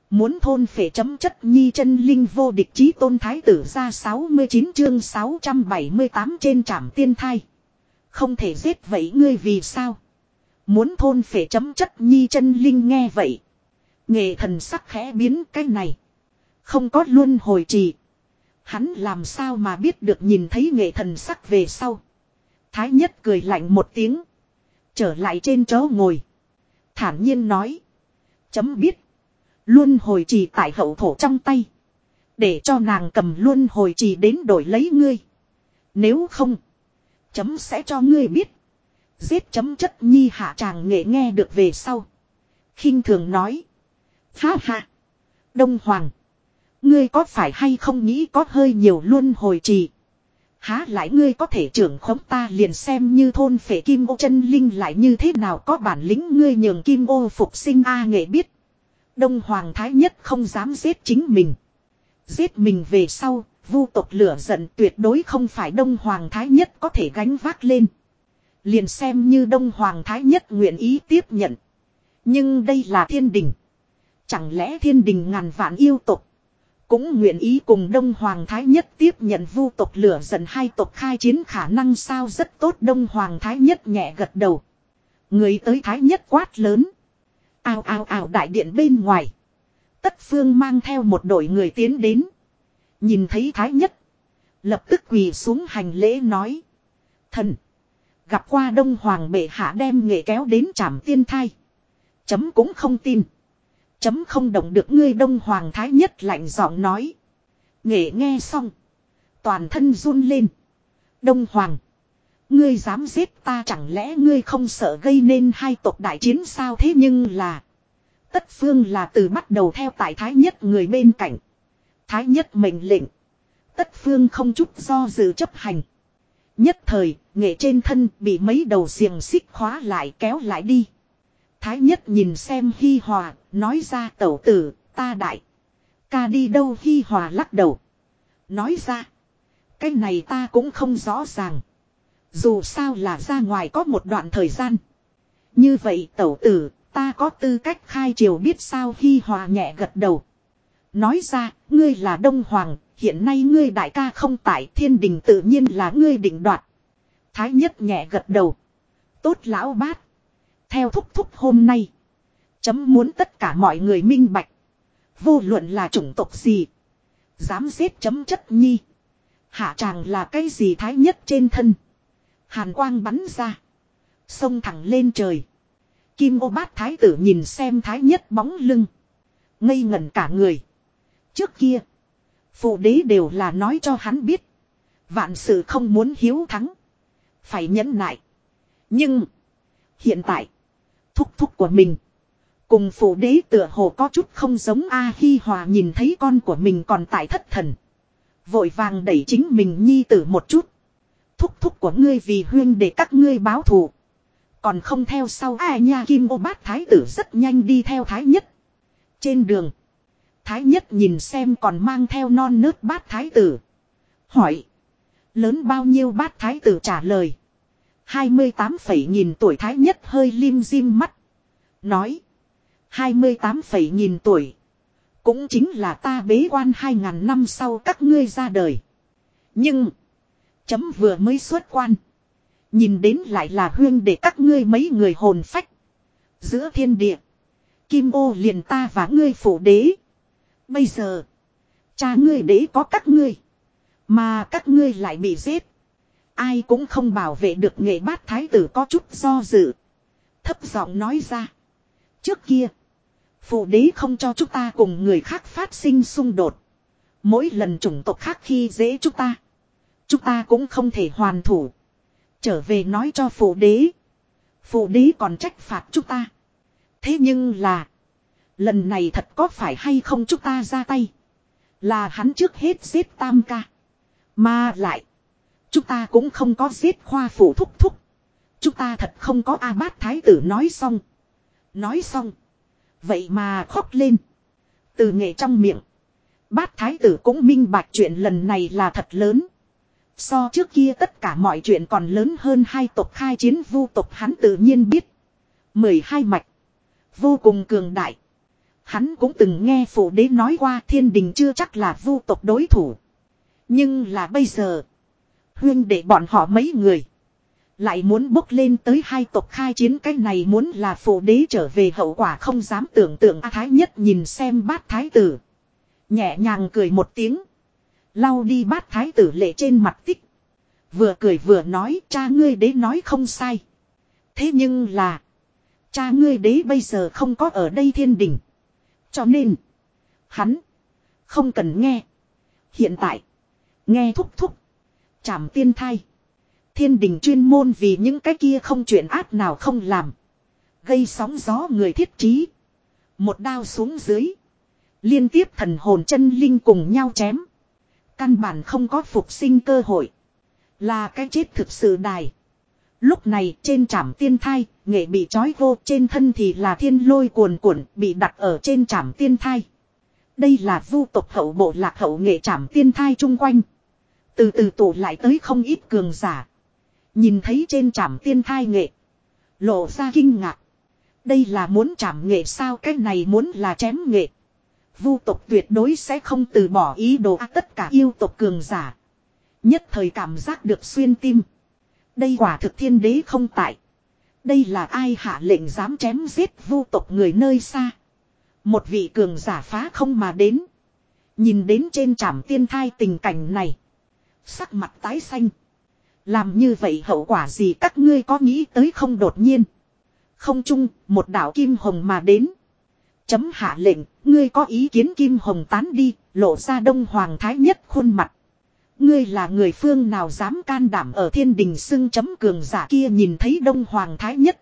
Muốn thôn phệ chấm chất nhi chân linh vô địch chí tôn thái tử ra 69 chương 678 trên trảm tiên thai. Không thể giết vậy ngươi vì sao? Muốn thôn phệ chấm chất nhi chân linh nghe vậy. Nghệ thần sắc khẽ biến cái này. Không có luân hồi trì. Hắn làm sao mà biết được nhìn thấy nghệ thần sắc về sau. Thái nhất cười lạnh một tiếng. Trở lại trên chỗ ngồi. Thản nhiên nói. Chấm biết. luân hồi trì tại hậu thổ trong tay. Để cho nàng cầm luân hồi trì đến đổi lấy ngươi. Nếu không. Chấm sẽ cho ngươi biết. Giết chấm chất nhi hạ chàng nghệ nghe được về sau. khinh thường nói. Ha ha. Đông Hoàng. Ngươi có phải hay không nghĩ có hơi nhiều luôn hồi trì. Há lại ngươi có thể trưởng khống ta liền xem như thôn phệ kim ô chân linh lại như thế nào có bản lĩnh ngươi nhường kim ô phục sinh A nghệ biết. Đông Hoàng Thái Nhất không dám giết chính mình. Giết mình về sau, vu tộc lửa giận tuyệt đối không phải Đông Hoàng Thái Nhất có thể gánh vác lên. Liền xem như Đông Hoàng Thái Nhất nguyện ý tiếp nhận. Nhưng đây là thiên đình. Chẳng lẽ thiên đình ngàn vạn yêu tộc cũng nguyện ý cùng Đông Hoàng Thái Nhất tiếp nhận vu tộc lửa giận hai tộc khai chiến khả năng sao rất tốt Đông Hoàng Thái Nhất nhẹ gật đầu. Người tới Thái Nhất quát lớn. Ao ao ao, đại điện bên ngoài. Tất phương mang theo một đội người tiến đến. Nhìn thấy Thái Nhất. Lập tức quỳ xuống hành lễ nói. Thần. Gặp qua Đông Hoàng bệ hạ đem nghệ kéo đến trảm tiên thai. Chấm cũng không tin. Chấm không động được ngươi đông hoàng thái nhất lạnh giọng nói. Nghệ nghe xong. Toàn thân run lên. Đông hoàng. Ngươi dám giết ta chẳng lẽ ngươi không sợ gây nên hai tộc đại chiến sao thế nhưng là. Tất phương là từ bắt đầu theo tại thái nhất người bên cạnh. Thái nhất mệnh lệnh. Tất phương không chút do dự chấp hành. Nhất thời, nghệ trên thân bị mấy đầu xiềng xích khóa lại kéo lại đi. Thái nhất nhìn xem Hi Hòa, nói ra tẩu tử, ta đại. Ca đi đâu Hi Hòa lắc đầu. Nói ra, cái này ta cũng không rõ ràng. Dù sao là ra ngoài có một đoạn thời gian. Như vậy tẩu tử, ta có tư cách khai triều biết sao Hi Hòa nhẹ gật đầu. Nói ra, ngươi là Đông Hoàng, hiện nay ngươi đại ca không tại thiên đình tự nhiên là ngươi định đoạt. Thái nhất nhẹ gật đầu. Tốt lão bát. Theo thúc thúc hôm nay. Chấm muốn tất cả mọi người minh bạch. Vô luận là chủng tộc gì. Dám giết chấm chất nhi. Hạ tràng là cái gì thái nhất trên thân. Hàn quang bắn ra. Xông thẳng lên trời. Kim ô bát thái tử nhìn xem thái nhất bóng lưng. Ngây ngẩn cả người. Trước kia. Phụ đế đều là nói cho hắn biết. Vạn sự không muốn hiếu thắng. Phải nhẫn nại. Nhưng. Hiện tại. Thúc thúc của mình. Cùng phụ đế tựa hồ có chút không giống A Hi Hòa nhìn thấy con của mình còn tại thất thần. Vội vàng đẩy chính mình nhi tử một chút. Thúc thúc của ngươi vì huyên để các ngươi báo thù. Còn không theo sau a nha kim ô bát thái tử rất nhanh đi theo thái nhất. Trên đường. Thái nhất nhìn xem còn mang theo non nớt bát thái tử. Hỏi. Lớn bao nhiêu bát thái tử trả lời. 28 phẩy nghìn tuổi thái nhất hơi lim dim mắt. Nói. 28 phẩy nghìn tuổi. Cũng chính là ta bế quan 2.000 năm sau các ngươi ra đời. Nhưng. Chấm vừa mới xuất quan. Nhìn đến lại là huyên để các ngươi mấy người hồn phách. Giữa thiên địa. Kim ô liền ta và ngươi phủ đế. Bây giờ. Cha ngươi đế có các ngươi. Mà các ngươi lại bị giết. Ai cũng không bảo vệ được nghệ bát thái tử có chút do dự. Thấp giọng nói ra. Trước kia. Phụ đế không cho chúng ta cùng người khác phát sinh xung đột. Mỗi lần chủng tộc khác khi dễ chúng ta. Chúng ta cũng không thể hoàn thủ. Trở về nói cho phụ đế. Phụ đế còn trách phạt chúng ta. Thế nhưng là. Lần này thật có phải hay không chúng ta ra tay. Là hắn trước hết giết tam ca. Mà lại. Chúng ta cũng không có giết khoa phụ thúc thúc. Chúng ta thật không có A bát thái tử nói xong. Nói xong. Vậy mà khóc lên. Từ nghệ trong miệng. Bát thái tử cũng minh bạch chuyện lần này là thật lớn. So trước kia tất cả mọi chuyện còn lớn hơn hai tộc khai chiến vu tộc hắn tự nhiên biết. mười hai mạch. Vô cùng cường đại. Hắn cũng từng nghe phụ đế nói qua thiên đình chưa chắc là vu tộc đối thủ. Nhưng là bây giờ. Huyên để bọn họ mấy người. Lại muốn bốc lên tới hai tộc khai chiến cái này muốn là phụ đế trở về hậu quả không dám tưởng tượng A Thái nhất nhìn xem bát thái tử. Nhẹ nhàng cười một tiếng. Lau đi bát thái tử lệ trên mặt tích. Vừa cười vừa nói, cha ngươi đế nói không sai. Thế nhưng là. Cha ngươi đế bây giờ không có ở đây thiên đình. Cho nên. Hắn. Không cần nghe. Hiện tại. Nghe thúc thúc. Chảm tiên thai. Thiên đình chuyên môn vì những cái kia không chuyện ác nào không làm. Gây sóng gió người thiết trí. Một đao xuống dưới. Liên tiếp thần hồn chân linh cùng nhau chém. Căn bản không có phục sinh cơ hội. Là cái chết thực sự đài. Lúc này trên trảm tiên thai, nghệ bị trói vô trên thân thì là thiên lôi cuồn cuộn bị đặt ở trên trảm tiên thai. Đây là vu tộc hậu bộ lạc hậu nghệ trảm tiên thai chung quanh. Từ từ tụ lại tới không ít cường giả. Nhìn thấy trên trảm tiên thai nghệ. Lộ ra kinh ngạc. Đây là muốn trảm nghệ sao cái này muốn là chém nghệ. Vu tộc tuyệt đối sẽ không từ bỏ ý đồ à, tất cả yêu tộc cường giả. Nhất thời cảm giác được xuyên tim. Đây quả thực thiên đế không tại. Đây là ai hạ lệnh dám chém giết vu tộc người nơi xa. Một vị cường giả phá không mà đến. Nhìn đến trên trảm tiên thai tình cảnh này. Sắc mặt tái xanh. Làm như vậy hậu quả gì các ngươi có nghĩ tới không đột nhiên. Không chung, một đạo kim hồng mà đến. Chấm hạ lệnh, ngươi có ý kiến kim hồng tán đi, lộ ra đông hoàng thái nhất khuôn mặt. Ngươi là người phương nào dám can đảm ở thiên đình xưng chấm cường giả kia nhìn thấy đông hoàng thái nhất.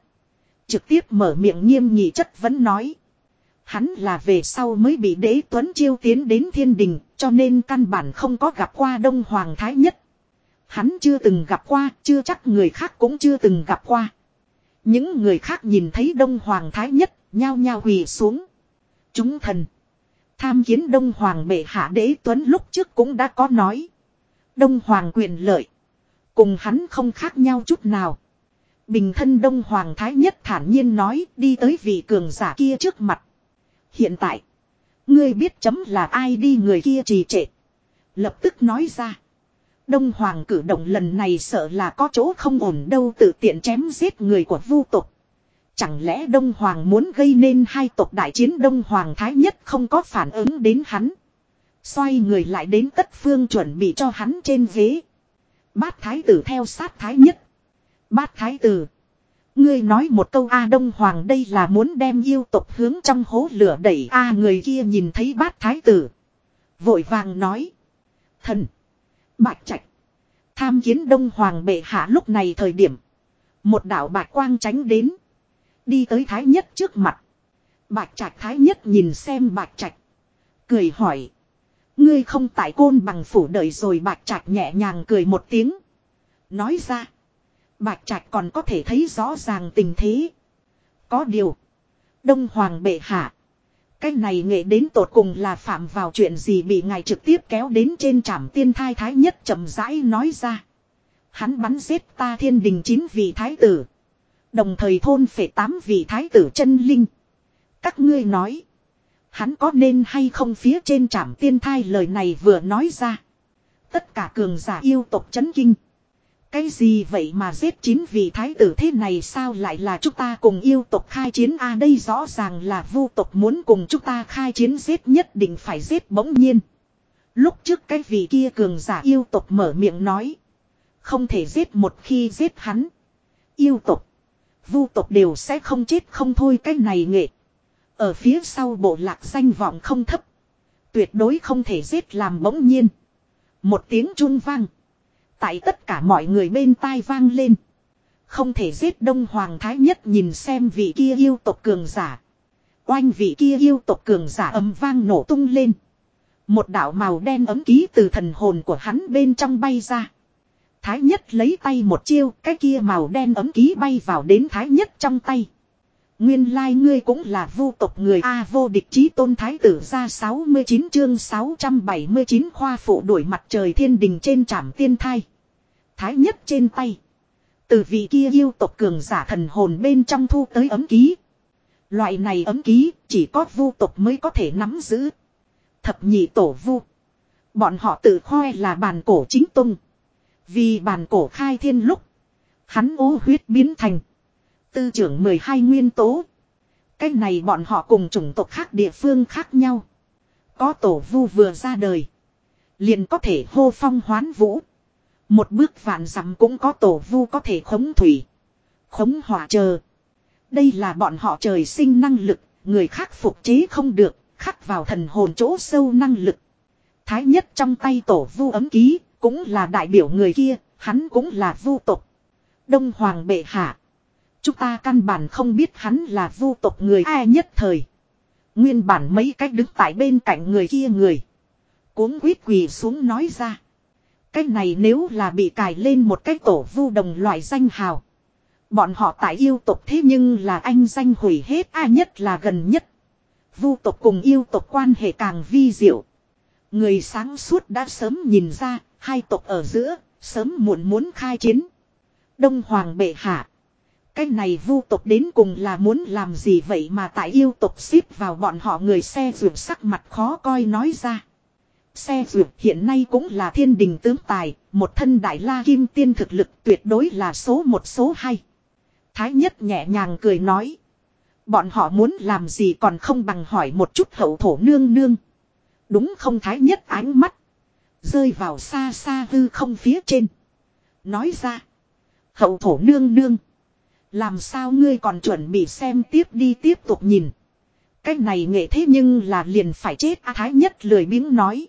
Trực tiếp mở miệng nghiêm nghị chất vẫn nói. Hắn là về sau mới bị đế tuấn chiêu tiến đến thiên đình cho nên căn bản không có gặp qua đông hoàng thái nhất. Hắn chưa từng gặp qua, chưa chắc người khác cũng chưa từng gặp qua. Những người khác nhìn thấy đông hoàng thái nhất, nhao nhao hủy xuống. Chúng thần. Tham kiến đông hoàng bệ hạ đế tuấn lúc trước cũng đã có nói. Đông Hoàng quyền lợi. Cùng hắn không khác nhau chút nào. Bình thân Đông Hoàng Thái Nhất thản nhiên nói, đi tới vị cường giả kia trước mặt. Hiện tại. Ngươi biết chấm là ai đi người kia trì trệ. Lập tức nói ra. Đông Hoàng cử động lần này sợ là có chỗ không ổn đâu tự tiện chém giết người của vu tộc. Chẳng lẽ Đông Hoàng muốn gây nên hai tộc đại chiến Đông Hoàng Thái Nhất không có phản ứng đến hắn. Xoay người lại đến tất phương chuẩn bị cho hắn trên ghế. Bát thái tử theo sát thái nhất. Bát thái tử. Ngươi nói một câu A Đông Hoàng đây là muốn đem yêu tộc hướng trong hố lửa đẩy A người kia nhìn thấy bát thái tử. Vội vàng nói. Thần. Bạch trạch. Tham kiến Đông Hoàng bệ hạ lúc này thời điểm. Một đạo bạch quang tránh đến. Đi tới thái nhất trước mặt. Bạch trạch thái nhất nhìn xem bạch trạch. Cười hỏi. Ngươi không tại côn bằng phủ đợi rồi bạch trạch nhẹ nhàng cười một tiếng. Nói ra. Bạch trạch còn có thể thấy rõ ràng tình thế. Có điều. Đông Hoàng bệ hạ. Cái này nghệ đến tột cùng là phạm vào chuyện gì bị ngài trực tiếp kéo đến trên trảm tiên thai thái nhất chậm rãi nói ra. Hắn bắn giết ta thiên đình chín vị thái tử. Đồng thời thôn phệ tám vị thái tử chân linh. Các ngươi nói. Hắn có nên hay không phía trên trảm tiên thai lời này vừa nói ra. Tất cả cường giả yêu tộc chấn kinh. Cái gì vậy mà giết chín vị thái tử thế này sao lại là chúng ta cùng yêu tộc khai chiến a à, đây rõ ràng là vu tộc muốn cùng chúng ta khai chiến giết nhất định phải giết bỗng nhiên. Lúc trước cái vị kia cường giả yêu tộc mở miệng nói. Không thể giết một khi giết hắn. Yêu tộc. Vu tộc đều sẽ không chết không thôi cái này nghệ. Ở phía sau bộ lạc danh vọng không thấp. Tuyệt đối không thể giết làm bỗng nhiên. Một tiếng chun vang. Tại tất cả mọi người bên tai vang lên. Không thể giết Đông Hoàng Thái Nhất nhìn xem vị kia yêu tộc cường giả. Oanh vị kia yêu tộc cường giả ấm vang nổ tung lên. Một đạo màu đen ấm ký từ thần hồn của hắn bên trong bay ra. Thái Nhất lấy tay một chiêu, cái kia màu đen ấm ký bay vào đến Thái Nhất trong tay. Nguyên lai like ngươi cũng là vu tộc người A vô địch chí tôn thái tử ra 69 chương 679 khoa phụ đuổi mặt trời thiên đình trên trảm tiên thai. Thái nhất trên tay. Từ vị kia yêu tộc cường giả thần hồn bên trong thu tới ấm ký. Loại này ấm ký chỉ có vu tộc mới có thể nắm giữ. Thập nhị tổ vu. Bọn họ tự khoe là bàn cổ chính tung. Vì bàn cổ khai thiên lúc. Hắn ô huyết biến thành. Tư trưởng 12 nguyên tố. Cách này bọn họ cùng chủng tộc khác địa phương khác nhau. Có tổ vu vừa ra đời. Liền có thể hô phong hoán vũ. Một bước vạn dặm cũng có tổ vu có thể khống thủy. Khống hỏa chờ. Đây là bọn họ trời sinh năng lực. Người khác phục chế không được. Khắc vào thần hồn chỗ sâu năng lực. Thái nhất trong tay tổ vu ấm ký. Cũng là đại biểu người kia. Hắn cũng là vu tộc. Đông Hoàng bệ hạ. Chúng ta căn bản không biết hắn là vu tộc người ai nhất thời. Nguyên bản mấy cách đứng tại bên cạnh người kia người. Cuốn quýt quỳ xuống nói ra. cách này nếu là bị cài lên một cái tổ vu đồng loại danh hào. Bọn họ tại yêu tộc thế nhưng là anh danh hủy hết ai nhất là gần nhất. Vu tộc cùng yêu tộc quan hệ càng vi diệu. Người sáng suốt đã sớm nhìn ra, hai tộc ở giữa, sớm muộn muốn khai chiến. Đông Hoàng bệ hạ. Cái này vu tộc đến cùng là muốn làm gì vậy mà tại yêu tộc xếp vào bọn họ người xe ruột sắc mặt khó coi nói ra. Xe ruột hiện nay cũng là thiên đình tướng tài, một thân đại la kim tiên thực lực tuyệt đối là số một số hai. Thái nhất nhẹ nhàng cười nói. Bọn họ muốn làm gì còn không bằng hỏi một chút hậu thổ nương nương. Đúng không thái nhất ánh mắt. Rơi vào xa xa hư không phía trên. Nói ra. Hậu thổ nương nương. Làm sao ngươi còn chuẩn bị xem tiếp đi tiếp tục nhìn. Cái này nghệ thế nhưng là liền phải chết, A Thái nhất lười biếng nói.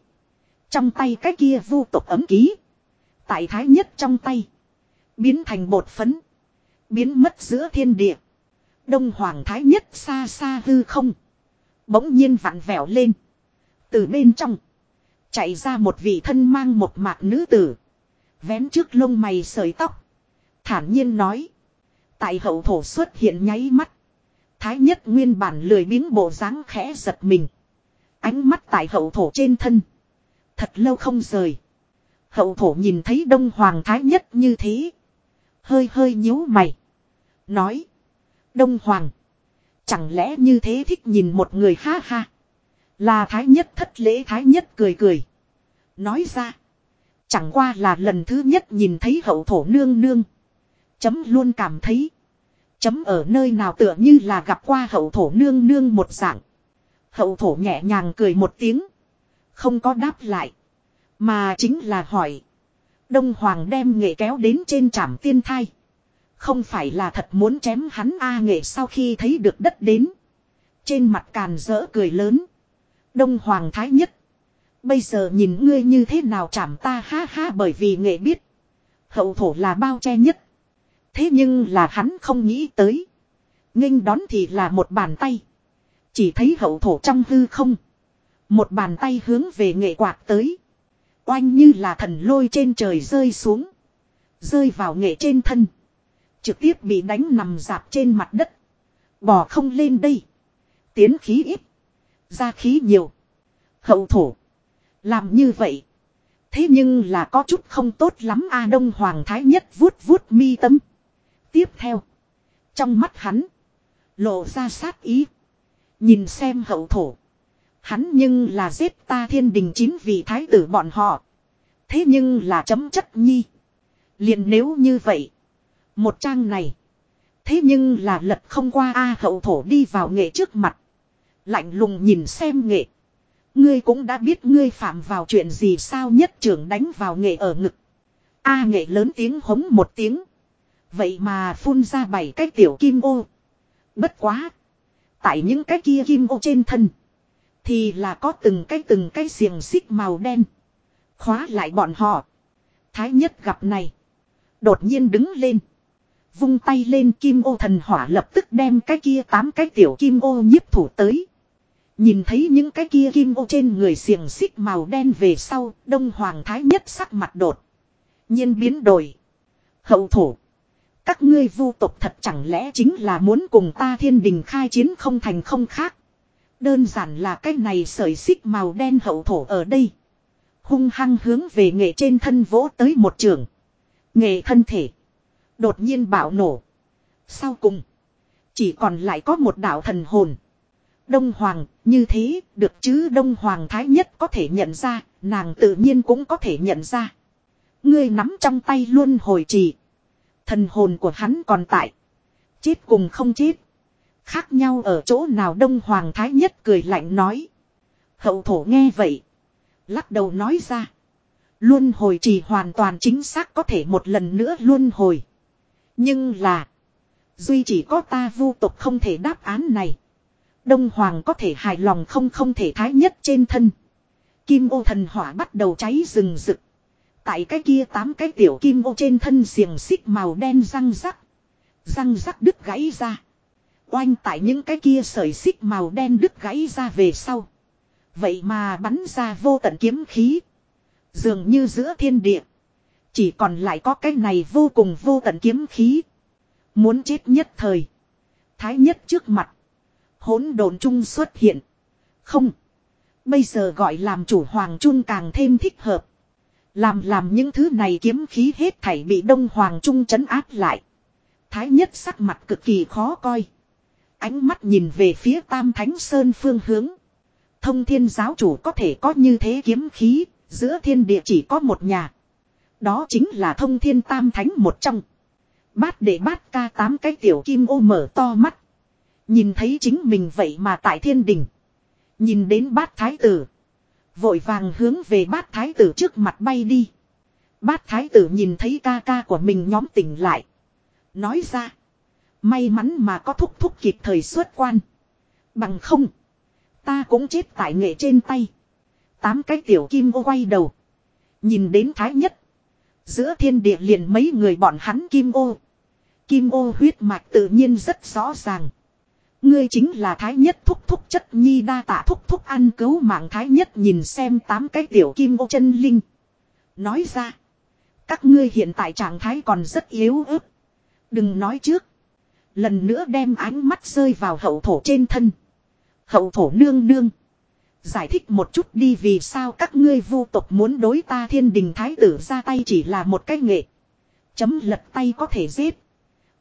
Trong tay cái kia vu tục ấm ký. Tại thái nhất trong tay. Biến thành bột phấn. Biến mất giữa thiên địa. Đông hoàng thái nhất xa xa hư không. Bỗng nhiên vặn vẹo lên. Từ bên trong. Chạy ra một vị thân mang một mạc nữ tử. Vén trước lông mày sợi tóc. Thản nhiên nói. Tại hậu thổ xuất hiện nháy mắt. Thái nhất nguyên bản lười biếng bộ dáng khẽ giật mình. Ánh mắt tại hậu thổ trên thân. Thật lâu không rời. Hậu thổ nhìn thấy đông hoàng thái nhất như thế. Hơi hơi nhíu mày. Nói. Đông hoàng. Chẳng lẽ như thế thích nhìn một người ha ha. Là thái nhất thất lễ thái nhất cười cười. Nói ra. Chẳng qua là lần thứ nhất nhìn thấy hậu thổ nương nương. Chấm luôn cảm thấy. Chấm ở nơi nào tựa như là gặp qua hậu thổ nương nương một dạng. Hậu thổ nhẹ nhàng cười một tiếng. Không có đáp lại. Mà chính là hỏi. Đông Hoàng đem nghệ kéo đến trên trảm tiên thai. Không phải là thật muốn chém hắn A nghệ sau khi thấy được đất đến. Trên mặt càn rỡ cười lớn. Đông Hoàng Thái Nhất. Bây giờ nhìn ngươi như thế nào chảm ta ha ha bởi vì nghệ biết. Hậu thổ là bao che nhất. Thế nhưng là hắn không nghĩ tới. nghênh đón thì là một bàn tay. Chỉ thấy hậu thổ trong hư không. Một bàn tay hướng về nghệ quạt tới. Oanh như là thần lôi trên trời rơi xuống. Rơi vào nghệ trên thân. Trực tiếp bị đánh nằm dạp trên mặt đất. Bò không lên đây. Tiến khí ít. Ra khí nhiều. Hậu thổ. Làm như vậy. Thế nhưng là có chút không tốt lắm A Đông Hoàng Thái Nhất vuốt vuốt mi tâm. Tiếp theo. Trong mắt hắn. Lộ ra sát ý. Nhìn xem hậu thổ. Hắn nhưng là giết ta thiên đình chín vị thái tử bọn họ. Thế nhưng là chấm chất nhi. liền nếu như vậy. Một trang này. Thế nhưng là lật không qua A hậu thổ đi vào nghệ trước mặt. Lạnh lùng nhìn xem nghệ. Ngươi cũng đã biết ngươi phạm vào chuyện gì sao nhất trưởng đánh vào nghệ ở ngực. A nghệ lớn tiếng hống một tiếng. Vậy mà phun ra bảy cái tiểu kim ô. Bất quá. Tại những cái kia kim ô trên thân. Thì là có từng cái từng cái xiềng xích màu đen. Khóa lại bọn họ. Thái nhất gặp này. Đột nhiên đứng lên. Vung tay lên kim ô thần hỏa lập tức đem cái kia tám cái tiểu kim ô nhiếp thủ tới. Nhìn thấy những cái kia kim ô trên người xiềng xích màu đen về sau, đông hoàng thái nhất sắc mặt đột. nhiên biến đổi. Hậu thổ. Các ngươi vu tộc thật chẳng lẽ chính là muốn cùng ta thiên đình khai chiến không thành không khác. Đơn giản là cái này sợi xích màu đen hậu thổ ở đây. Hung hăng hướng về nghệ trên thân vỗ tới một trường. Nghệ thân thể. Đột nhiên bạo nổ. Sau cùng. Chỉ còn lại có một đạo thần hồn. Đông Hoàng, như thế, được chứ Đông Hoàng Thái Nhất có thể nhận ra, nàng tự nhiên cũng có thể nhận ra. Ngươi nắm trong tay luôn hồi trì. Thần hồn của hắn còn tại. Chết cùng không chết. Khác nhau ở chỗ nào Đông Hoàng Thái Nhất cười lạnh nói. Hậu thổ nghe vậy. Lắc đầu nói ra. Luân hồi chỉ hoàn toàn chính xác có thể một lần nữa luân hồi. Nhưng là. Duy chỉ có ta vu tục không thể đáp án này. Đông Hoàng có thể hài lòng không không thể thái nhất trên thân. Kim ô thần hỏa bắt đầu cháy rừng rực. Tại cái kia tám cái tiểu kim ô trên thân xiềng xích màu đen răng rắc. Răng rắc đứt gãy ra. Oanh tại những cái kia sợi xích màu đen đứt gãy ra về sau. Vậy mà bắn ra vô tận kiếm khí. Dường như giữa thiên địa. Chỉ còn lại có cái này vô cùng vô tận kiếm khí. Muốn chết nhất thời. Thái nhất trước mặt. hỗn độn trung xuất hiện. Không. Bây giờ gọi làm chủ hoàng trung càng thêm thích hợp. Làm làm những thứ này kiếm khí hết thảy bị đông hoàng trung chấn áp lại. Thái nhất sắc mặt cực kỳ khó coi. Ánh mắt nhìn về phía tam thánh sơn phương hướng. Thông thiên giáo chủ có thể có như thế kiếm khí, giữa thiên địa chỉ có một nhà. Đó chính là thông thiên tam thánh một trong. Bát để bát ca tám cái tiểu kim ô mở to mắt. Nhìn thấy chính mình vậy mà tại thiên đình. Nhìn đến bát thái tử. Vội vàng hướng về bát thái tử trước mặt bay đi. Bát thái tử nhìn thấy ca ca của mình nhóm tỉnh lại. Nói ra. May mắn mà có thúc thúc kịp thời xuất quan. Bằng không. Ta cũng chết tại nghệ trên tay. Tám cái tiểu kim ô quay đầu. Nhìn đến thái nhất. Giữa thiên địa liền mấy người bọn hắn kim ô. Kim ô huyết mạch tự nhiên rất rõ ràng. Ngươi chính là thái nhất thúc thúc chất nhi đa tạ thúc thúc ăn cứu mạng thái nhất nhìn xem tám cái tiểu kim ô chân linh. Nói ra. Các ngươi hiện tại trạng thái còn rất yếu ớt. Đừng nói trước. Lần nữa đem ánh mắt rơi vào hậu thổ trên thân. Hậu thổ nương nương. Giải thích một chút đi vì sao các ngươi vu tộc muốn đối ta thiên đình thái tử ra tay chỉ là một cái nghệ. Chấm lật tay có thể giết.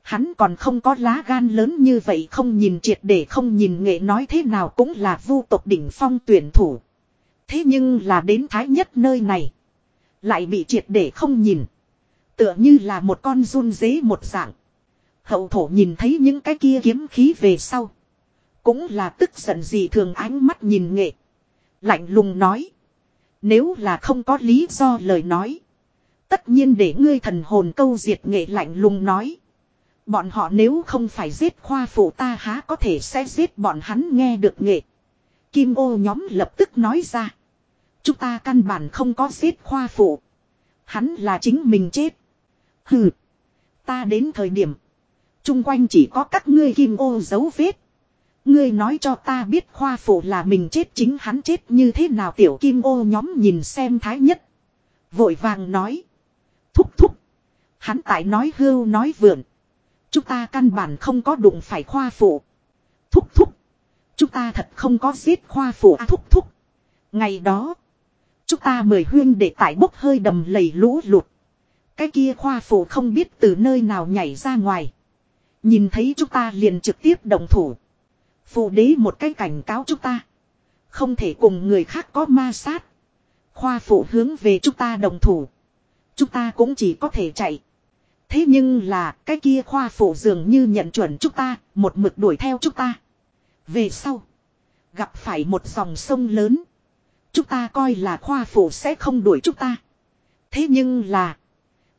Hắn còn không có lá gan lớn như vậy không nhìn triệt để không nhìn nghệ nói thế nào cũng là vu tộc đỉnh phong tuyển thủ. Thế nhưng là đến thái nhất nơi này. Lại bị triệt để không nhìn. Tựa như là một con run dế một dạng. Hậu thổ nhìn thấy những cái kia kiếm khí về sau. Cũng là tức giận gì thường ánh mắt nhìn nghệ. Lạnh lùng nói. Nếu là không có lý do lời nói. Tất nhiên để ngươi thần hồn câu diệt nghệ lạnh lùng nói. Bọn họ nếu không phải giết khoa phụ ta há có thể sẽ giết bọn hắn nghe được nghệ. Kim ô nhóm lập tức nói ra. Chúng ta căn bản không có giết khoa phụ. Hắn là chính mình chết. Hừ. Ta đến thời điểm. Trung quanh chỉ có các ngươi kim ô dấu vết. Ngươi nói cho ta biết khoa phụ là mình chết chính hắn chết như thế nào tiểu kim ô nhóm nhìn xem thái nhất. Vội vàng nói. Thúc thúc. Hắn tại nói hưu nói vượn. Chúng ta căn bản không có đụng phải khoa phụ. Thúc thúc. Chúng ta thật không có giết khoa phụ à, thúc thúc. Ngày đó. Chúng ta mời huyên để tải bốc hơi đầm lầy lũ lụt. Cái kia khoa phụ không biết từ nơi nào nhảy ra ngoài. Nhìn thấy chúng ta liền trực tiếp đồng thủ. Phụ đế một cái cảnh cáo chúng ta. Không thể cùng người khác có ma sát. Khoa phụ hướng về chúng ta đồng thủ. Chúng ta cũng chỉ có thể chạy. Thế nhưng là cái kia khoa phụ dường như nhận chuẩn chúng ta, một mực đuổi theo chúng ta. Về sau, gặp phải một dòng sông lớn. Chúng ta coi là khoa phụ sẽ không đuổi chúng ta. Thế nhưng là,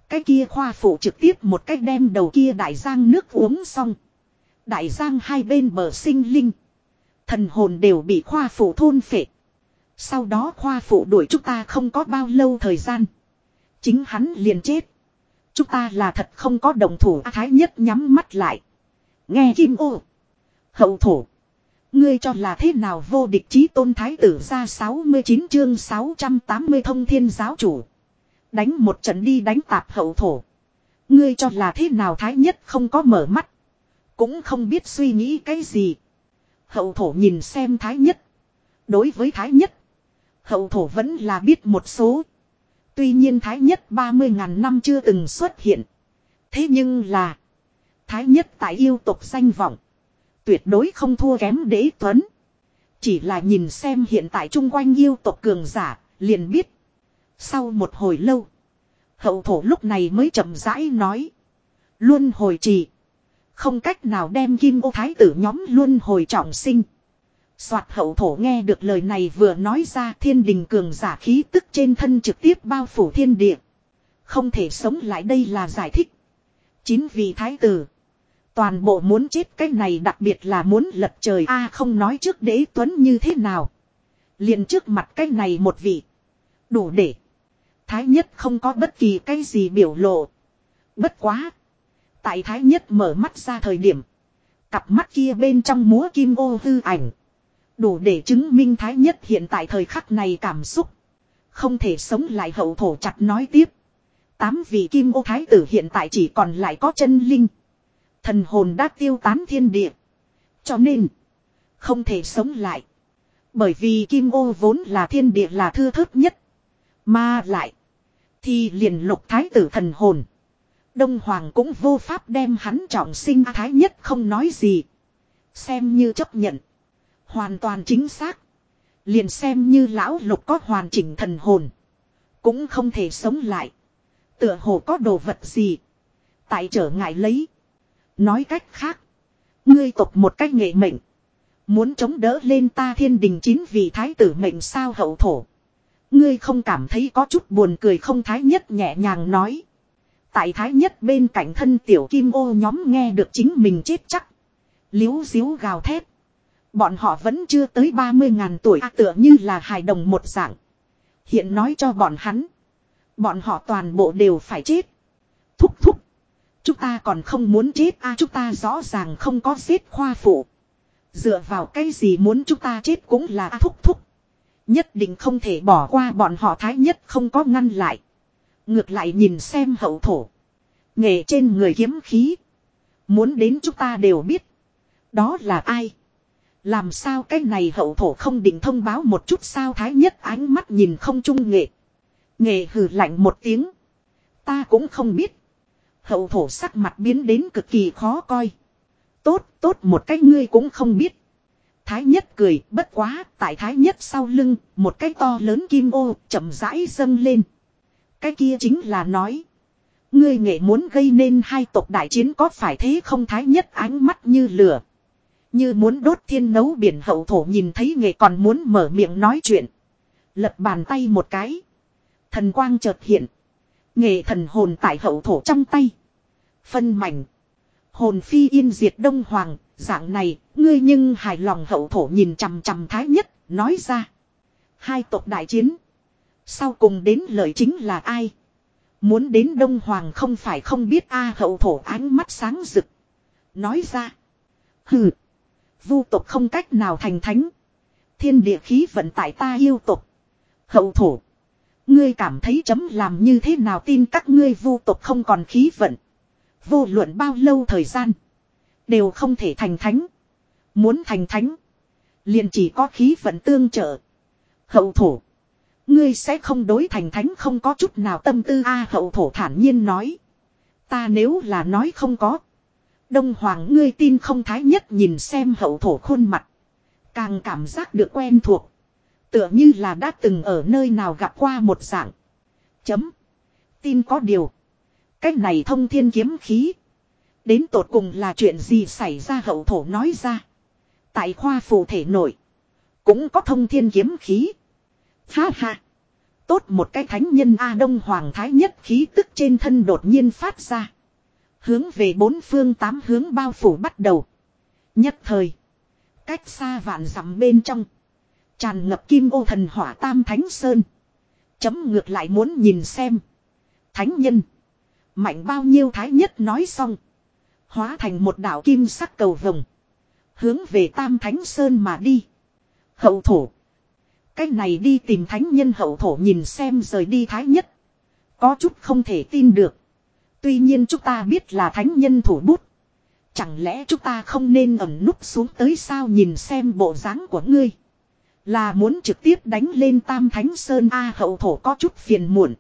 cái kia khoa phụ trực tiếp một cách đem đầu kia đại giang nước uống xong. Đại giang hai bên bờ sinh linh. Thần hồn đều bị khoa phụ thôn phệ. Sau đó khoa phụ đuổi chúng ta không có bao lâu thời gian. Chính hắn liền chết. Chúng ta là thật không có đồng thủ thái nhất nhắm mắt lại. Nghe kim ô. Hậu thổ. Ngươi cho là thế nào vô địch chí tôn thái tử ra 69 chương 680 thông thiên giáo chủ. Đánh một trận đi đánh tạp hậu thổ. Ngươi cho là thế nào thái nhất không có mở mắt. Cũng không biết suy nghĩ cái gì. Hậu thổ nhìn xem thái nhất. Đối với thái nhất. Hậu thổ vẫn là biết một số. Tuy nhiên thái nhất 30.000 năm chưa từng xuất hiện. Thế nhưng là. Thái nhất tại yêu tộc danh vọng. Tuyệt đối không thua kém đế tuấn. Chỉ là nhìn xem hiện tại chung quanh yêu tộc cường giả. Liền biết. Sau một hồi lâu. Hậu thổ lúc này mới chậm rãi nói. Luôn hồi trì. Không cách nào đem kim ô thái tử nhóm luôn hồi trọng sinh. Soạt hậu thổ nghe được lời này vừa nói ra thiên đình cường giả khí tức trên thân trực tiếp bao phủ thiên địa. Không thể sống lại đây là giải thích. chính vì thái tử. Toàn bộ muốn chết cái này đặc biệt là muốn lật trời a, không nói trước đế tuấn như thế nào. liền trước mặt cái này một vị. Đủ để. Thái nhất không có bất kỳ cái gì biểu lộ. Bất quá. Tại thái nhất mở mắt ra thời điểm. Cặp mắt kia bên trong múa kim ô hư ảnh. Đủ để chứng minh thái nhất hiện tại thời khắc này cảm xúc. Không thể sống lại hậu thổ chặt nói tiếp. Tám vị kim ô thái tử hiện tại chỉ còn lại có chân linh. Thần hồn đã tiêu tán thiên địa. Cho nên. Không thể sống lại. Bởi vì kim ô vốn là thiên địa là thưa thớt nhất. Mà lại. Thì liền lục thái tử thần hồn. Đông Hoàng cũng vô pháp đem hắn trọng sinh thái nhất không nói gì. Xem như chấp nhận. Hoàn toàn chính xác. Liền xem như lão lục có hoàn chỉnh thần hồn. Cũng không thể sống lại. Tựa hồ có đồ vật gì. Tại trở ngại lấy. Nói cách khác. Ngươi tộc một cách nghệ mệnh. Muốn chống đỡ lên ta thiên đình chín vì thái tử mệnh sao hậu thổ. Ngươi không cảm thấy có chút buồn cười không thái nhất nhẹ nhàng nói. Tại thái nhất bên cạnh thân tiểu kim ô nhóm nghe được chính mình chết chắc. Liếu xíu gào thét. Bọn họ vẫn chưa tới 30 ngàn tuổi à, tựa như là hài đồng một dạng. Hiện nói cho bọn hắn. Bọn họ toàn bộ đều phải chết. Thúc thúc. Chúng ta còn không muốn chết a chúng ta rõ ràng không có xếp khoa phụ. Dựa vào cái gì muốn chúng ta chết cũng là à, thúc thúc. Nhất định không thể bỏ qua bọn họ thái nhất không có ngăn lại. Ngược lại nhìn xem hậu thổ. Nghề trên người kiếm khí. Muốn đến chúng ta đều biết. Đó là ai? Làm sao cái này hậu thổ không định thông báo một chút sao thái nhất ánh mắt nhìn không trung nghệ. Nghệ hừ lạnh một tiếng. Ta cũng không biết. Hậu thổ sắc mặt biến đến cực kỳ khó coi. Tốt, tốt một cái ngươi cũng không biết. Thái nhất cười, bất quá, tại thái nhất sau lưng, một cái to lớn kim ô, chậm rãi dâng lên. Cái kia chính là nói. Ngươi nghệ muốn gây nên hai tộc đại chiến có phải thế không thái nhất ánh mắt như lửa. Như muốn đốt thiên nấu biển hậu thổ nhìn thấy nghệ còn muốn mở miệng nói chuyện. Lật bàn tay một cái. Thần quang chợt hiện. Nghệ thần hồn tại hậu thổ trong tay. Phân mảnh. Hồn phi yên diệt đông hoàng. Dạng này, ngươi nhưng hài lòng hậu thổ nhìn chằm chằm thái nhất, nói ra. Hai tộc đại chiến. Sau cùng đến lời chính là ai? Muốn đến Đông Hoàng không phải không biết A hậu thổ ánh mắt sáng rực. Nói ra. Hừ. Vu tộc không cách nào thành thánh. Thiên địa khí vận tại ta yêu tộc. Hậu thổ. Ngươi cảm thấy chấm làm như thế nào tin các ngươi vu tộc không còn khí vận. Vô luận bao lâu thời gian. Đều không thể thành thánh. Muốn thành thánh. liền chỉ có khí vận tương trợ. Hậu thổ. Ngươi sẽ không đối thành thánh không có chút nào tâm tư a, hậu thổ thản nhiên nói. Ta nếu là nói không có. Đông Hoàng ngươi tin không thái nhất nhìn xem hậu thổ khuôn mặt. Càng cảm giác được quen thuộc. Tựa như là đã từng ở nơi nào gặp qua một dạng. Chấm. Tin có điều. Cách này thông thiên kiếm khí. Đến tột cùng là chuyện gì xảy ra hậu thổ nói ra. Tại khoa phù thể nội. Cũng có thông thiên kiếm khí. Ha ha. Tốt một cái thánh nhân A Đông Hoàng Thái nhất khí tức trên thân đột nhiên phát ra. Hướng về bốn phương tám hướng bao phủ bắt đầu. Nhất thời. Cách xa vạn dặm bên trong. Tràn ngập kim ô thần hỏa tam thánh sơn. Chấm ngược lại muốn nhìn xem. Thánh nhân. Mạnh bao nhiêu thái nhất nói xong. Hóa thành một đảo kim sắc cầu vồng. Hướng về tam thánh sơn mà đi. Hậu thổ. Cái này đi tìm thánh nhân hậu thổ nhìn xem rời đi thái nhất. Có chút không thể tin được. Tuy nhiên chúng ta biết là thánh nhân thủ bút. Chẳng lẽ chúng ta không nên ẩn núp xuống tới sao nhìn xem bộ dáng của ngươi. Là muốn trực tiếp đánh lên tam thánh sơn A hậu thổ có chút phiền muộn.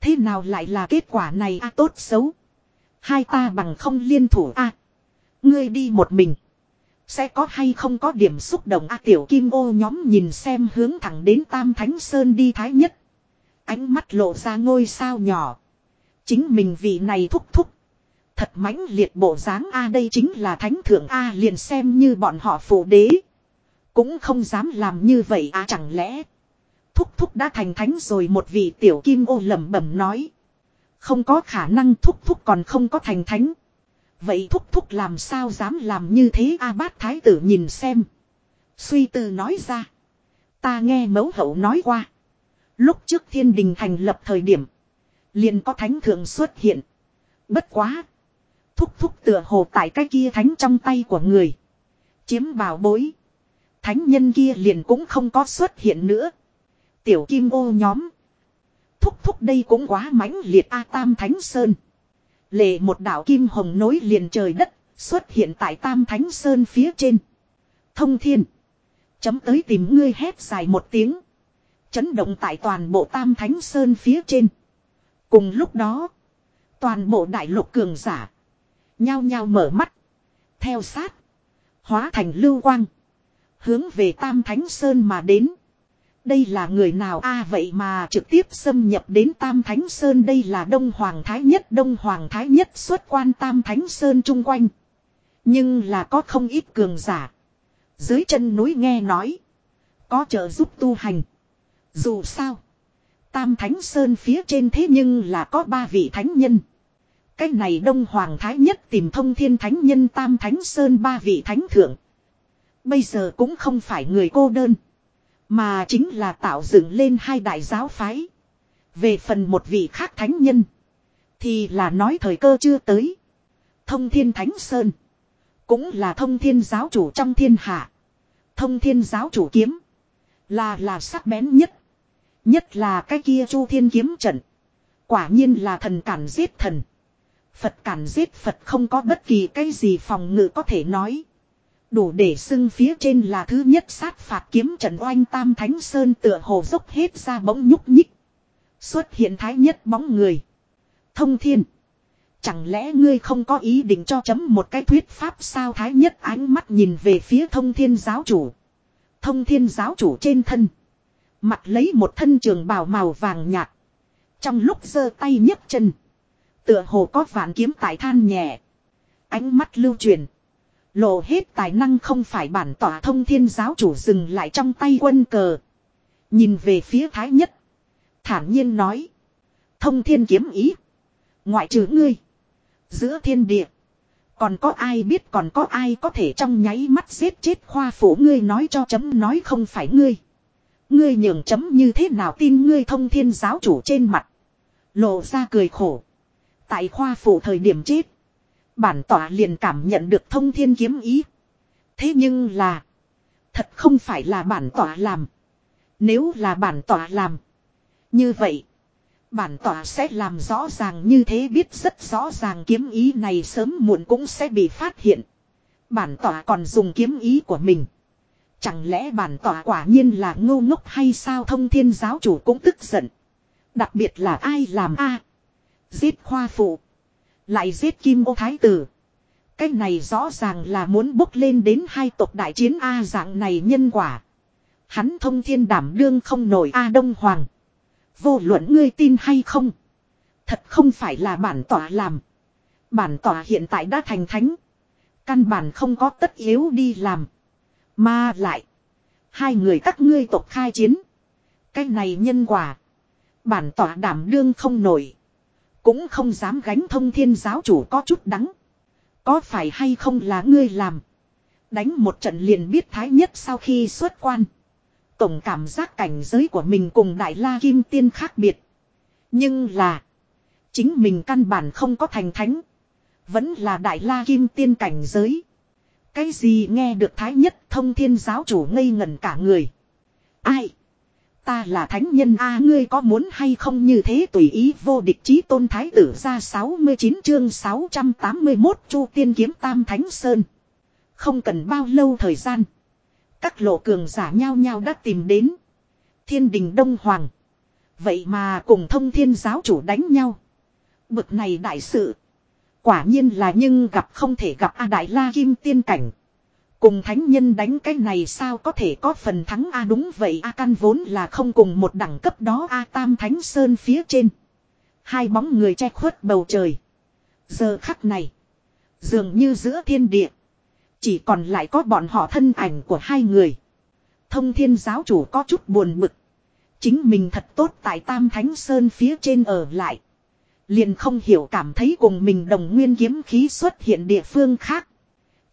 Thế nào lại là kết quả này A tốt xấu. Hai ta bằng không liên thủ A. ngươi đi một mình. Sẽ có hay không có điểm xúc động A tiểu kim ô nhóm nhìn xem hướng thẳng đến tam thánh sơn đi thái nhất. Ánh mắt lộ ra ngôi sao nhỏ. Chính mình vị này thúc thúc. Thật mãnh liệt bộ dáng A đây chính là thánh thượng A liền xem như bọn họ phụ đế. Cũng không dám làm như vậy à chẳng lẽ. Thúc thúc đã thành thánh rồi một vị tiểu kim ô lẩm bẩm nói. Không có khả năng thúc thúc còn không có thành thánh. Vậy thúc thúc làm sao dám làm như thế A bát thái tử nhìn xem. Suy tư nói ra. Ta nghe mẫu hậu nói qua. Lúc trước thiên đình thành lập thời điểm. Liền có thánh thượng xuất hiện. Bất quá. Thúc thúc tựa hồ tại cái kia thánh trong tay của người. Chiếm bảo bối. Thánh nhân kia liền cũng không có xuất hiện nữa. Tiểu kim ô nhóm. Thúc thúc đây cũng quá mãnh liệt A Tam Thánh Sơn. Lệ một đảo kim hồng nối liền trời đất. Xuất hiện tại Tam Thánh Sơn phía trên. Thông thiên. Chấm tới tìm ngươi hét dài một tiếng. Chấn động tại toàn bộ Tam Thánh Sơn phía trên. Cùng lúc đó. Toàn bộ đại lục cường giả. Nhao nhao mở mắt. Theo sát. Hóa thành lưu quang. Hướng về Tam Thánh Sơn mà đến. Đây là người nào a vậy mà trực tiếp xâm nhập đến Tam Thánh Sơn đây là Đông Hoàng Thái Nhất Đông Hoàng Thái Nhất xuất quan Tam Thánh Sơn chung quanh. Nhưng là có không ít cường giả. Dưới chân núi nghe nói. Có trợ giúp tu hành. Dù sao. Tam Thánh Sơn phía trên thế nhưng là có ba vị thánh nhân. Cái này Đông Hoàng Thái Nhất tìm thông thiên thánh nhân, Tam Thánh Sơn ba vị thánh thượng. Bây giờ cũng không phải người cô đơn. Mà chính là tạo dựng lên hai đại giáo phái. Về phần một vị khác thánh nhân. Thì là nói thời cơ chưa tới. Thông thiên thánh sơn. Cũng là thông thiên giáo chủ trong thiên hạ. Thông thiên giáo chủ kiếm. Là là sắc bén nhất. Nhất là cái kia chu thiên kiếm trận. Quả nhiên là thần cản giết thần. Phật cản giết Phật không có bất kỳ cái gì phòng ngự có thể nói. Đủ để xưng phía trên là thứ nhất sát phạt kiếm trận oanh tam thánh sơn tựa hồ dốc hết ra bỗng nhúc nhích. Xuất hiện thái nhất bóng người. Thông thiên. Chẳng lẽ ngươi không có ý định cho chấm một cái thuyết pháp sao thái nhất ánh mắt nhìn về phía thông thiên giáo chủ. Thông thiên giáo chủ trên thân. Mặt lấy một thân trường bào màu vàng nhạt. Trong lúc giơ tay nhấc chân. Tựa hồ có vạn kiếm tại than nhẹ. Ánh mắt lưu truyền. Lộ hết tài năng không phải bản tỏa thông thiên giáo chủ dừng lại trong tay quân cờ. Nhìn về phía thái nhất. Thản nhiên nói. Thông thiên kiếm ý. Ngoại trừ ngươi. Giữa thiên địa. Còn có ai biết còn có ai có thể trong nháy mắt giết chết khoa phủ ngươi nói cho chấm nói không phải ngươi. Ngươi nhường chấm như thế nào tin ngươi thông thiên giáo chủ trên mặt. Lộ ra cười khổ. Tại khoa phủ thời điểm chết. Bản tỏa liền cảm nhận được thông thiên kiếm ý. Thế nhưng là. Thật không phải là bản tỏa làm. Nếu là bản tỏa làm. Như vậy. Bản tỏa sẽ làm rõ ràng như thế biết rất rõ ràng kiếm ý này sớm muộn cũng sẽ bị phát hiện. Bản tỏa còn dùng kiếm ý của mình. Chẳng lẽ bản tỏa quả nhiên là ngô ngốc hay sao thông thiên giáo chủ cũng tức giận. Đặc biệt là ai làm a Giết khoa phụ. Lại giết kim ô thái tử. Cái này rõ ràng là muốn bốc lên đến hai tộc đại chiến A dạng này nhân quả. Hắn thông thiên đảm đương không nổi A Đông Hoàng. Vô luận ngươi tin hay không. Thật không phải là bản tỏa làm. Bản tỏa hiện tại đã thành thánh. Căn bản không có tất yếu đi làm. Mà lại. Hai người các ngươi tộc khai chiến. Cái này nhân quả. Bản tỏa đảm đương không nổi. Cũng không dám gánh thông thiên giáo chủ có chút đắng. Có phải hay không là ngươi làm. Đánh một trận liền biết thái nhất sau khi xuất quan. Tổng cảm giác cảnh giới của mình cùng Đại La Kim Tiên khác biệt. Nhưng là. Chính mình căn bản không có thành thánh. Vẫn là Đại La Kim Tiên cảnh giới. Cái gì nghe được Thái Nhất thông thiên giáo chủ ngây ngẩn cả người. Ai? Ta là thánh nhân a, ngươi có muốn hay không như thế tùy ý vô địch chí tôn thái tử ra 69 chương 681 chu tiên kiếm tam thánh sơn. Không cần bao lâu thời gian. Các lộ cường giả nhau nhau đã tìm đến. Thiên đình Đông Hoàng. Vậy mà cùng thông thiên giáo chủ đánh nhau. Bực này đại sự. Quả nhiên là nhưng gặp không thể gặp A Đại La Kim tiên cảnh. Cùng thánh nhân đánh cái này sao có thể có phần thắng A đúng vậy, A căn vốn là không cùng một đẳng cấp đó A Tam Thánh Sơn phía trên. Hai bóng người che khuất bầu trời. Giờ khắc này. Dường như giữa thiên địa. Chỉ còn lại có bọn họ thân ảnh của hai người. Thông thiên giáo chủ có chút buồn bực. Chính mình thật tốt tại Tam Thánh Sơn phía trên ở lại. Liền không hiểu cảm thấy cùng mình đồng nguyên kiếm khí xuất hiện địa phương khác.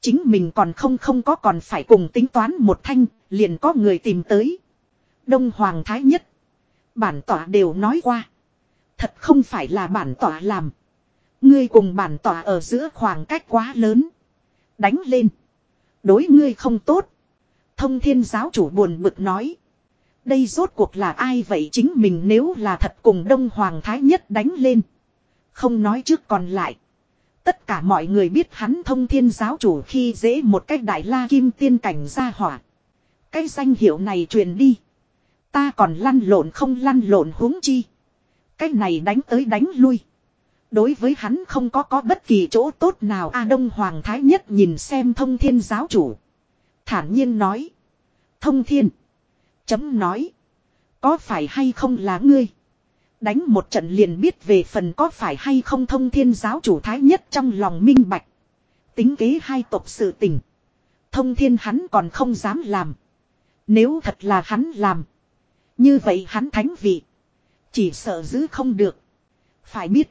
Chính mình còn không không có còn phải cùng tính toán một thanh, liền có người tìm tới. Đông Hoàng Thái Nhất. Bản tỏa đều nói qua. Thật không phải là bản tỏa làm. Ngươi cùng bản tỏa ở giữa khoảng cách quá lớn. Đánh lên. Đối ngươi không tốt. Thông thiên giáo chủ buồn bực nói. Đây rốt cuộc là ai vậy chính mình nếu là thật cùng Đông Hoàng Thái Nhất đánh lên. Không nói trước còn lại. Tất cả mọi người biết hắn thông thiên giáo chủ khi dễ một cách đại la kim tiên cảnh ra hỏa. Cái danh hiệu này truyền đi. Ta còn lăn lộn không lăn lộn huống chi. Cái này đánh tới đánh lui. Đối với hắn không có có bất kỳ chỗ tốt nào A Đông Hoàng Thái Nhất nhìn xem thông thiên giáo chủ. Thản nhiên nói. Thông thiên. Chấm nói. Có phải hay không là ngươi. Đánh một trận liền biết về phần có phải hay không thông thiên giáo chủ thái nhất trong lòng minh bạch. Tính kế hai tộc sự tình. Thông thiên hắn còn không dám làm. Nếu thật là hắn làm. Như vậy hắn thánh vị. Chỉ sợ giữ không được. Phải biết.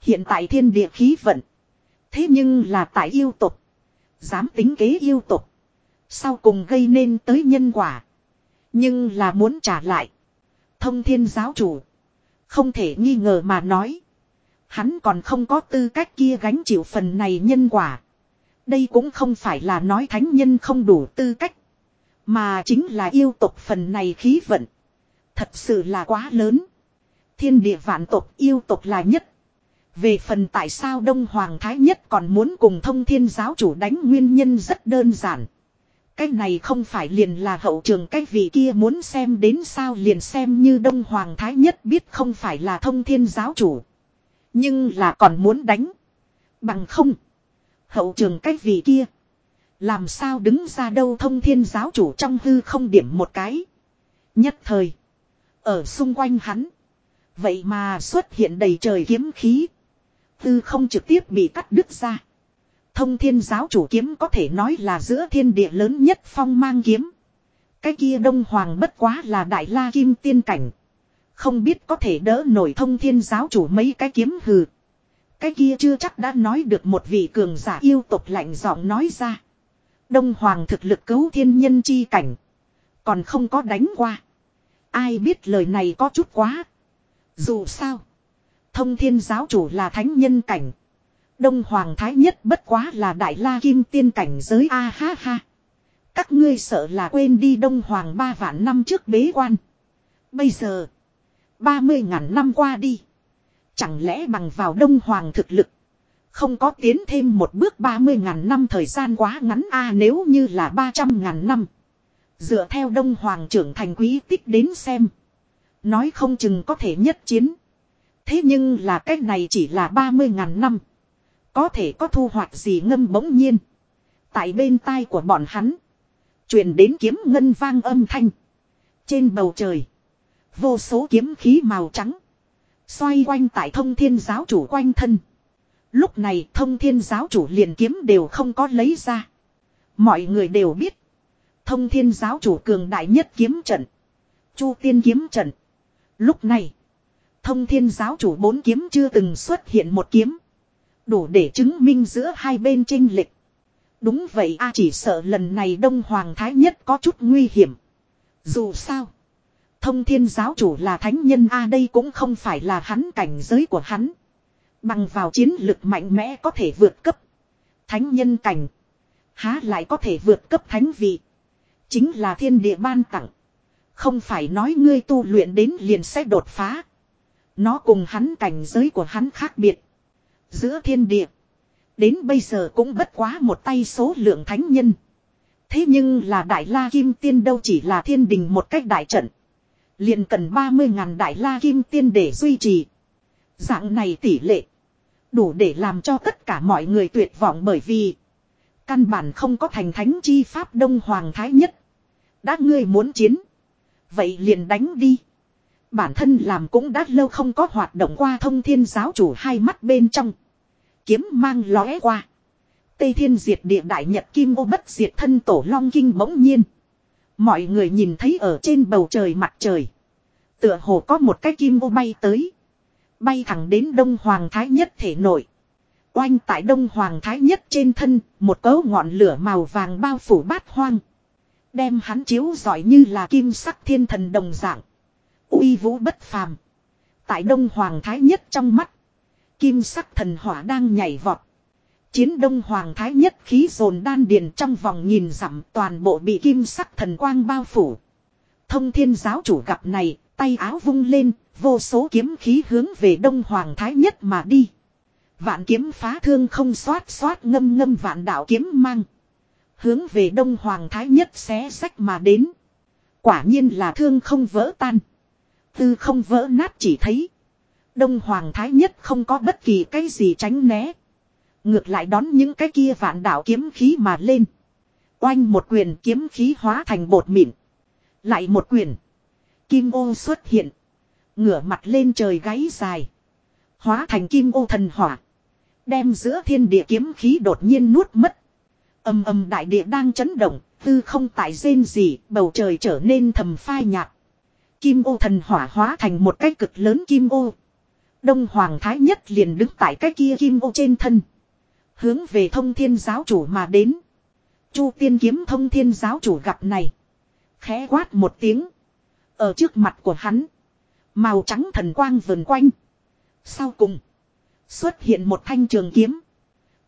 Hiện tại thiên địa khí vận. Thế nhưng là tại yêu tục. Dám tính kế yêu tục. Sau cùng gây nên tới nhân quả. Nhưng là muốn trả lại. Thông thiên giáo chủ. Không thể nghi ngờ mà nói. Hắn còn không có tư cách kia gánh chịu phần này nhân quả. Đây cũng không phải là nói thánh nhân không đủ tư cách. Mà chính là yêu tộc phần này khí vận. Thật sự là quá lớn. Thiên địa vạn tộc yêu tộc là nhất. Về phần tại sao Đông Hoàng Thái Nhất còn muốn cùng thông thiên giáo chủ đánh nguyên nhân rất đơn giản. Cái này không phải liền là hậu trường, cái vị kia muốn xem đến sao liền xem như Đông Hoàng Thái Nhất biết không phải là thông thiên giáo chủ. Nhưng là còn muốn đánh. Bằng không. Hậu trường cái vị kia. Làm sao đứng ra đâu thông thiên giáo chủ trong hư không điểm một cái. Nhất thời. Ở xung quanh hắn. Vậy mà xuất hiện đầy trời kiếm khí. Hư không trực tiếp bị cắt đứt ra. Thông thiên giáo chủ kiếm có thể nói là giữa thiên địa lớn nhất phong mang kiếm. Cái kia đông hoàng bất quá là đại la kim tiên cảnh. Không biết có thể đỡ nổi thông thiên giáo chủ mấy cái kiếm hừ. Cái kia chưa chắc đã nói được một vị cường giả yêu tộc lạnh giọng nói ra. Đông Hoàng thực lực cứu thiên nhân chi cảnh. Còn không có đánh qua. Ai biết lời này có chút quá. Dù sao. Thông thiên giáo chủ là thánh nhân cảnh. Đông Hoàng Thái nhất bất quá là đại la kim tiên cảnh giới, a ha ha. Các ngươi sợ là quên đi Đông Hoàng ba vạn năm trước bế quan. Bây giờ. ba mươi ngàn năm qua đi. Chẳng lẽ bằng vào Đông Hoàng thực lực. Không có tiến thêm một bước 30 ngàn năm thời gian quá ngắn a, nếu như là 300 ngàn năm. Dựa theo Đông Hoàng trưởng thành quý tích đến xem. Nói không chừng có thể nhất chiến. Thế nhưng là cách này chỉ là 30 ngàn năm. Có thể có thu hoạch gì ngâm bỗng nhiên. Tại bên tai của bọn hắn. truyền đến kiếm ngân vang âm thanh. Trên bầu trời. Vô số kiếm khí màu trắng. Xoay quanh tại thông thiên giáo chủ quanh thân. Lúc này thông thiên giáo chủ liền kiếm đều không có lấy ra. Mọi người đều biết. Thông thiên giáo chủ cường đại nhất kiếm trận. Chu tiên kiếm trận. Lúc này. Thông thiên giáo chủ bốn kiếm chưa từng xuất hiện một kiếm. Đủ để chứng minh giữa hai bên trinh lịch. Đúng vậy, a chỉ sợ lần này Đông Hoàng Thái Nhất có chút nguy hiểm. Dù sao. Thông thiên giáo chủ là thánh nhân, a đây cũng không phải là hắn cảnh giới của hắn. Bằng vào chiến lực mạnh mẽ có thể vượt cấp. Thánh nhân cảnh. Há lại có thể vượt cấp thánh vị. Chính là thiên địa ban tặng. Không phải nói ngươi tu luyện đến liền sẽ đột phá. Nó cùng hắn cảnh giới của hắn khác biệt. Giữa thiên địa. Đến bây giờ cũng bất quá một tay số lượng thánh nhân. Thế nhưng là đại la kim tiên đâu chỉ là thiên đình một cách đại trận. Liền cần 30 ngàn đại la kim tiên để duy trì. Dạng này tỷ lệ. Đủ để làm cho tất cả mọi người tuyệt vọng bởi vì. Căn bản không có thành thánh chi pháp đông hoàng thái nhất. Đã ngươi muốn chiến. Vậy liền đánh đi. Bản thân làm cũng đã lâu không có hoạt động qua thông thiên giáo chủ hai mắt bên trong. Kiếm mang lóe qua. Tây thiên diệt địa đại nhật kim ô bất diệt thân tổ long kinh bỗng nhiên. Mọi người nhìn thấy ở trên bầu trời mặt trời. Tựa hồ có một cái kim ô bay tới. Bay thẳng đến Đông Hoàng Thái Nhất thể nội. Oanh tại Đông Hoàng Thái Nhất trên thân, một cấu ngọn lửa màu vàng bao phủ bát hoang. Đem hắn chiếu giỏi như là kim sắc thiên thần đồng dạng uy vũ bất phàm. Tại Đông Hoàng Thái Nhất trong mắt. Kim sắc thần hỏa đang nhảy vọt. Chiến Đông Hoàng Thái Nhất khí dồn đan điền trong vòng nhìn dặm toàn bộ bị kim sắc thần quang bao phủ. Thông thiên giáo chủ gặp này, tay áo vung lên, vô số kiếm khí hướng về Đông Hoàng Thái Nhất mà đi. Vạn kiếm phá thương không xoát xoát ngâm ngâm vạn đạo kiếm mang. Hướng về Đông Hoàng Thái Nhất xé sách mà đến. Quả nhiên là thương không vỡ tan. Tư không vỡ nát chỉ thấy. Đông Hoàng Thái Nhất không có bất kỳ cái gì tránh né. Ngược lại đón những cái kia vạn đạo kiếm khí mà lên. Oanh một quyền kiếm khí hóa thành bột mịn. Lại một quyền. Kim ô xuất hiện. Ngửa mặt lên trời gáy dài. Hóa thành kim ô thần hỏa. Đem giữa thiên địa kiếm khí đột nhiên nuốt mất. Âm âm đại địa đang chấn động. Tư không tại rên gì. Bầu trời trở nên thầm phai nhạt. Kim ô thần hỏa hóa thành một cái cực lớn kim ô. Đông Hoàng Thái Nhất liền đứng tại cái kia kim ô trên thân. Hướng về thông thiên giáo chủ mà đến. Chu tiên kiếm thông thiên giáo chủ gặp này. Khẽ quát một tiếng. Ở trước mặt của hắn. Màu trắng thần quang vần quanh. Sau cùng. Xuất hiện một thanh trường kiếm.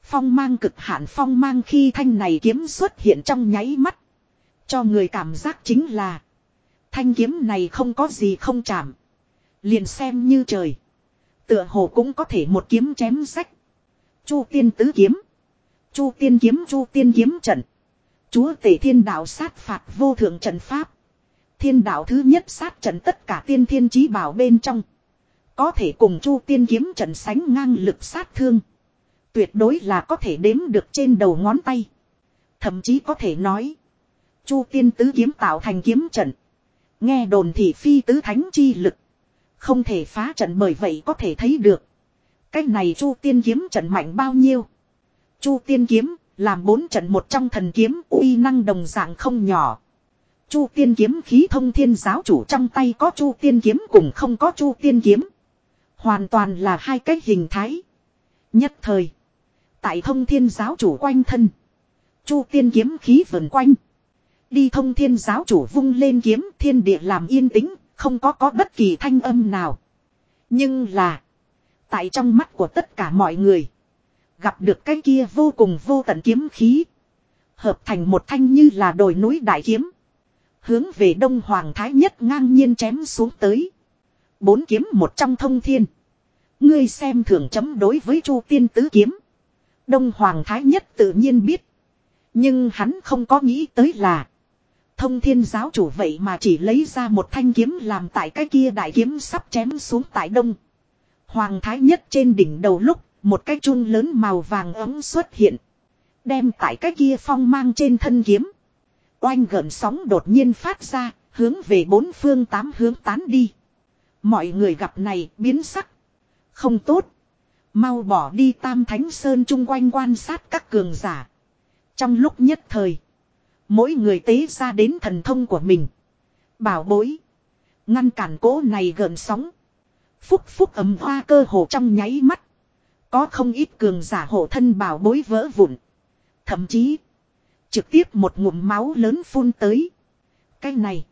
Phong mang cực hạn phong mang khi thanh này kiếm xuất hiện trong nháy mắt. Cho người cảm giác chính là. Thanh kiếm này không có gì không chạm. Liền xem như trời. Tựa hồ cũng có thể một kiếm chém rách. Chu tiên tứ kiếm. Chu tiên kiếm, chu tiên kiếm trận. Chúa tể thiên đạo sát phạt vô thượng trận pháp. Thiên đạo thứ nhất sát trận tất cả tiên thiên chí bảo bên trong. Có thể cùng chu tiên kiếm trận sánh ngang lực sát thương. Tuyệt đối là có thể đếm được trên đầu ngón tay. Thậm chí có thể nói. Chu tiên tứ kiếm tạo thành kiếm trận. Nghe đồn thì phi tứ thánh chi lực. Không thể phá trận bởi vậy có thể thấy được. Cách này chu tiên kiếm trận mạnh bao nhiêu. Chu tiên kiếm làm bốn trận một trong thần kiếm uy năng đồng dạng không nhỏ. Chu tiên kiếm khí thông thiên giáo chủ trong tay có chu tiên kiếm cùng không có chu tiên kiếm. Hoàn toàn là hai cái hình thái. Nhất thời. Tại thông thiên giáo chủ quanh thân. Chu tiên kiếm khí vần quanh. Đi thông thiên giáo chủ vung lên kiếm thiên địa làm yên tĩnh, không có có bất kỳ thanh âm nào. Nhưng là. Tại trong mắt của tất cả mọi người. Gặp được cái kia vô cùng vô tận kiếm khí. Hợp thành một thanh như là đồi núi đại kiếm. Hướng về đông hoàng thái nhất ngang nhiên chém xuống tới. Bốn kiếm một trong thông thiên. Ngươi xem thường chấm đối với chu tiên tứ kiếm. Đông hoàng thái nhất tự nhiên biết. Nhưng hắn không có nghĩ tới là. Thông thiên giáo chủ vậy mà chỉ lấy ra một thanh kiếm làm tại cái kia đại kiếm sắp chém xuống tại đông. Hoàng thái nhất trên đỉnh đầu lúc một cái chun lớn màu vàng ấm xuất hiện. Đem tại cái kia phong mang trên thân kiếm. Oanh gợn sóng đột nhiên phát ra, hướng về bốn phương tám hướng tán đi. Mọi người gặp này biến sắc. Không tốt. Mau bỏ đi tam thánh sơn chung quanh quan sát các cường giả. Trong lúc nhất thời. Mỗi người tế ra đến thần thông của mình. Bảo bối. Ngăn cản cố này gợn sóng. Phúc phúc ấm hoa cơ hồ trong nháy mắt. Có không ít cường giả hộ thân bảo bối vỡ vụn. Thậm chí. Trực tiếp một ngụm máu lớn phun tới. Cái này.